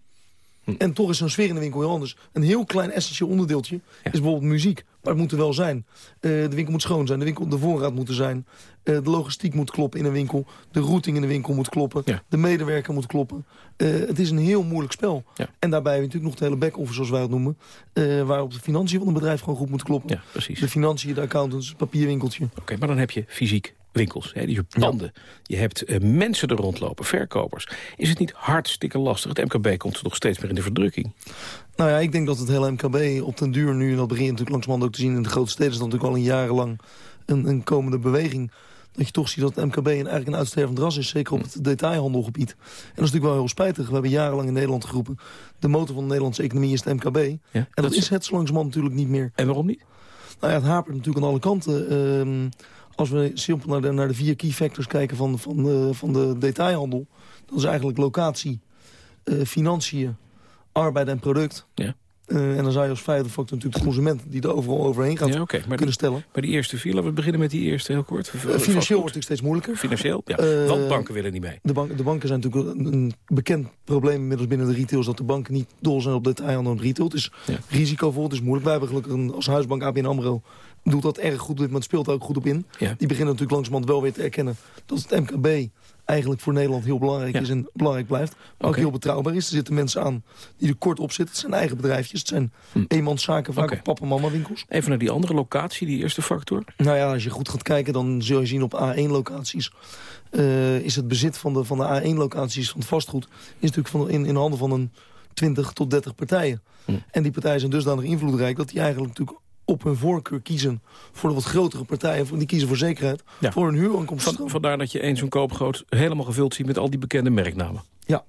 Hm. En toch is zo'n sfeer in de winkel heel anders. Een heel klein essentieel onderdeeltje is bijvoorbeeld muziek. Maar het moet er wel zijn. Eh, de winkel moet schoon zijn. De, winkel, de voorraad moet er zijn. Eh, de logistiek moet kloppen in een winkel. De routing in de winkel moet kloppen. De medewerker moet kloppen. Eh, het is een heel moeilijk spel. En daarbij hebben we natuurlijk nog de hele back-office, zoals wij het noemen. waarop de financiën van een bedrijf gewoon goed moeten kloppen. Ja, precies. De financiën, de accountants, het papierwinkeltje. Oké, maar dan heb je fysiek winkels. Hè, die je panden. Je hebt eh, mensen er rondlopen, verkopers. Is het niet hartstikke lastig? Het MKB komt nog steeds meer in de verdrukking. Nou ja, ik denk dat het hele MKB op den duur nu... en dat begint natuurlijk langzamerhand ook te zien in de grote steden... is dat natuurlijk al een jarenlang een, een komende beweging... dat je toch ziet dat het MKB een, eigenlijk een uitstervend ras is. Zeker op het detailhandelgebied. En dat is natuurlijk wel heel spijtig. We hebben jarenlang in Nederland geroepen... de motor van de Nederlandse economie is het MKB. en dat, is het zo langzamerhand natuurlijk niet meer. En waarom niet? Nou ja, het hapert natuurlijk aan alle kanten. Ehm, als we simpel naar de, naar de vier key factors kijken van, van, de, van de detailhandel... dat is eigenlijk locatie, eh, financiën, arbeid en product. Ja. Eh, en dan zou je als vijfde factor natuurlijk de consument... die er overal overheen gaat Ja, oké. Maar kunnen stellen. Maar die eerste vier, laten we beginnen met die eerste heel kort. Eh, financieel wordt het steeds moeilijker. Financieel, ja. Eh, Want banken willen niet mee. De, bank, de banken zijn natuurlijk een, een bekend probleem inmiddels binnen de retail... is dat de banken niet dol zijn op detailhandel en retail. Het is risicovol, het is moeilijk. Wij hebben gelukkig een, als huisbank ABN AMRO... doet dat erg goed, maar het speelt ook goed op in. Ja. Die beginnen natuurlijk langzamerhand wel weer te erkennen... dat het MKB eigenlijk voor Nederland heel belangrijk Ja. is en belangrijk blijft. Maar ook heel betrouwbaar is. Er zitten mensen aan die er kort op zitten. Het zijn eigen bedrijfjes. Het zijn eenmanszaken, vaak Hm. Oké. op papa-mama winkels. Even naar die andere locatie, die eerste factor. Nou ja, als je goed gaat kijken, dan zul je zien op A1-locaties... is het bezit van de, van de A1-locaties van het vastgoed... is natuurlijk van, in, in handen van een 20 tot 30 partijen. Hm. En die partijen zijn dusdanig invloedrijk... dat die eigenlijk natuurlijk op hun voorkeur kiezen voor de wat grotere partijen. Die kiezen voor zekerheid, Ja. voor hun huurinkomsten. Van, vandaar dat je eens zo'n koopgroot helemaal gevuld ziet met al die bekende merknamen. Ja,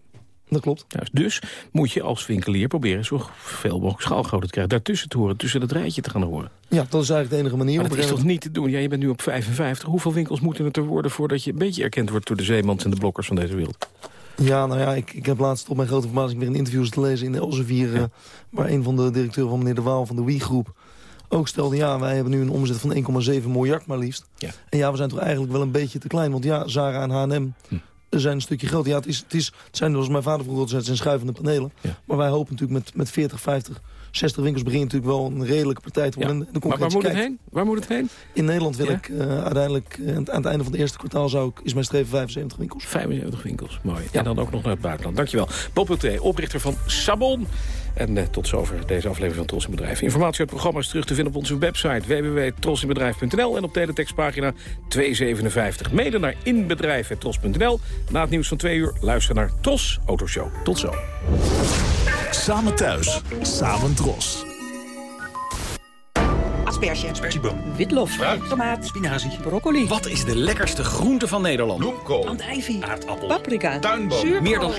dat klopt. Juist. Dus moet je als winkelier proberen zoveel mogelijk schaalgrootte te krijgen. Daartussen te horen, tussen het rijtje te gaan horen. Ja, dat is eigenlijk de enige manier. Maar Op dat is toch niet te doen? Ja, je bent nu op 55. Hoeveel winkels moeten het er worden voordat je een beetje erkend wordt door de zeemans en de blokkers van deze wereld? Ja, nou ja, ik, ik heb laatst op mijn grote verbazing weer een interview te lezen in de Elsevier... eh, waar een van de directeuren van meneer De Waal van de Wii-groep ook stelde... ja, wij hebben nu een omzet van 1,7 miljard maar liefst. Ja. En ja, we zijn toch eigenlijk wel een beetje te klein. Want ja, Zara en H&M zijn een stukje groter. Ja, het, is, het, is, het zijn, zoals mijn vader vroeger altijd zei, het zijn schuivende panelen. Maar wij hopen natuurlijk met, met 40, 50, 60 winkels... begin je natuurlijk wel een redelijke partij te worden. En de Maar waar moet het heen? Waar moet het heen? In Nederland wil Ja? ik eh, uiteindelijk eh, aan het einde van het eerste kwartaal zou ik, is mijn streven 75 winkels. 75 winkels, mooi. En dan ook nog naar het buitenland. Dankjewel. Bob Bulté, oprichter van Sabon. En eh, tot zover deze aflevering van Tros in Bedrijf. Informatie uit het programma is terug te vinden op onze website www.trosinbedrijf.nl en op teletextpagina 257. Mede naar inbedrijf.tros.nl. Na het nieuws van twee uur luister naar Tros Autoshow. Tot zo. Samen thuis, samen Tros. Asperge. Witlof. Fruit. Tomaat. Spinazie. Broccoli. Wat is de lekkerste groente van Nederland? Bloemkool. Andijvie. Aardappel. Paprika. Tuinboom. Zuurkool. Meer dan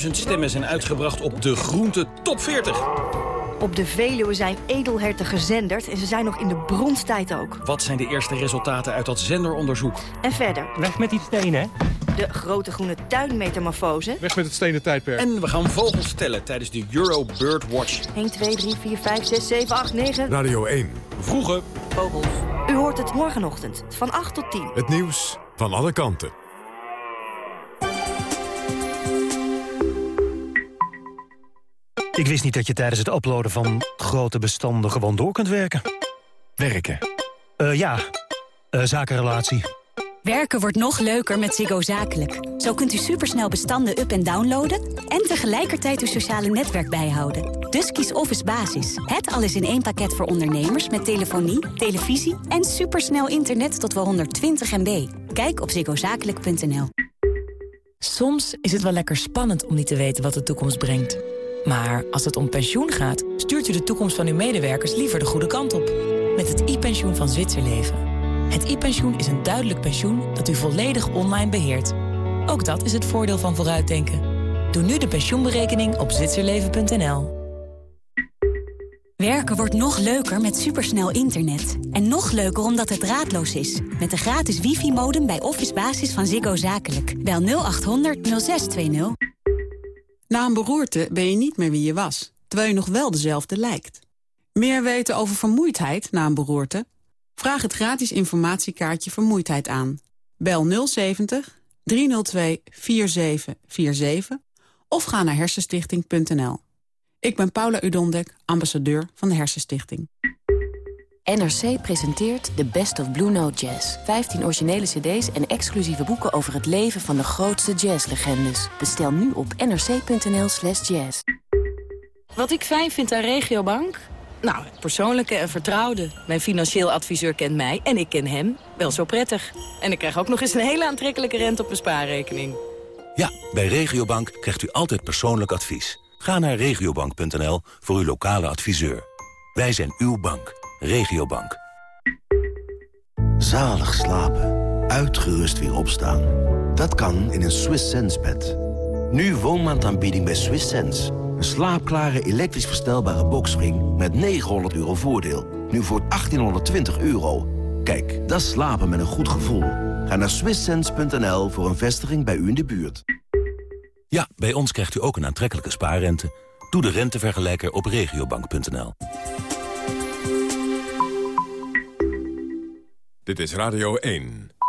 28.000 stemmen zijn uitgebracht op de groente top 40. Op de Veluwe zijn edelherten gezenderd en ze zijn nog in de bronstijd ook. Wat zijn de eerste resultaten uit dat zenderonderzoek? En verder, Weg met die stenen. de grote groene tuinmetamorfose. Weg met het stenen tijdperk. En we gaan vogels tellen tijdens de Euro Bird Watch. 1, 2, 3, 4, 5, 6, 7, 8, 9. Radio 1. Vroege Vogels. U hoort het morgenochtend van 8 tot 10. Het nieuws van alle kanten. Ik wist niet dat je tijdens het uploaden van grote bestanden gewoon door kunt werken. Werken? Eh ja, Eh zakenrelatie. Werken wordt nog leuker met Ziggo Zakelijk. Zo kunt u supersnel bestanden up- en downloaden... en tegelijkertijd uw sociale netwerk bijhouden. Dus kies Office Basis. Het alles in één pakket voor ondernemers met telefonie, televisie... en supersnel internet tot wel 120 MB. Kijk op ziggozakelijk.nl. Soms is het wel lekker spannend om niet te weten wat de toekomst brengt. Maar als het om pensioen gaat, stuurt u de toekomst van uw medewerkers liever de goede kant op. Met het e-pensioen van Zwitserleven. Het e-pensioen is een duidelijk pensioen dat u volledig online beheert. Ook dat is het voordeel van vooruitdenken. Doe nu de pensioenberekening op zwitserleven.nl. Werken wordt nog leuker met supersnel internet. En nog leuker omdat het draadloos is. Met de gratis wifi-modem bij Office Basis van Ziggo Zakelijk. Bel 0800 0620. Na een beroerte ben je niet meer wie je was, terwijl je nog wel dezelfde lijkt. Meer weten over vermoeidheid na een beroerte? Vraag het gratis informatiekaartje Vermoeidheid aan. Bel 070 302 4747 of ga naar hersenstichting.nl. Ik ben Paula Udondek, ambassadeur van de Hersenstichting. NRC presenteert The Best of Blue Note Jazz. 15 originele cd's en exclusieve boeken over het leven van de grootste jazzlegendes. Bestel nu op nrc.nl slash jazz. Wat ik fijn vind aan Regiobank? Nou, persoonlijke en vertrouwde. Mijn financieel adviseur kent mij en ik ken hem wel zo prettig. En ik krijg ook nog eens een hele aantrekkelijke rente op mijn spaarrekening. Ja, bij Regiobank krijgt u altijd persoonlijk advies. Ga naar regiobank.nl voor uw lokale adviseur. Wij zijn uw bank. Regiobank. Zalig slapen. Uitgerust weer opstaan. Dat kan in een Swiss Sense bed. Nu woonmaandaanbieding bij Swiss Sense. Een slaapklare elektrisch verstelbare boxspring met 900 euro voordeel. Nu voor 1820 euro. Kijk, dat slapen met een goed gevoel. Ga naar swisssense.nl voor een vestiging bij u in de buurt. Ja, bij ons krijgt u ook een aantrekkelijke spaarrente. Doe de rentevergelijker op regiobank.nl. Dit is Radio 1.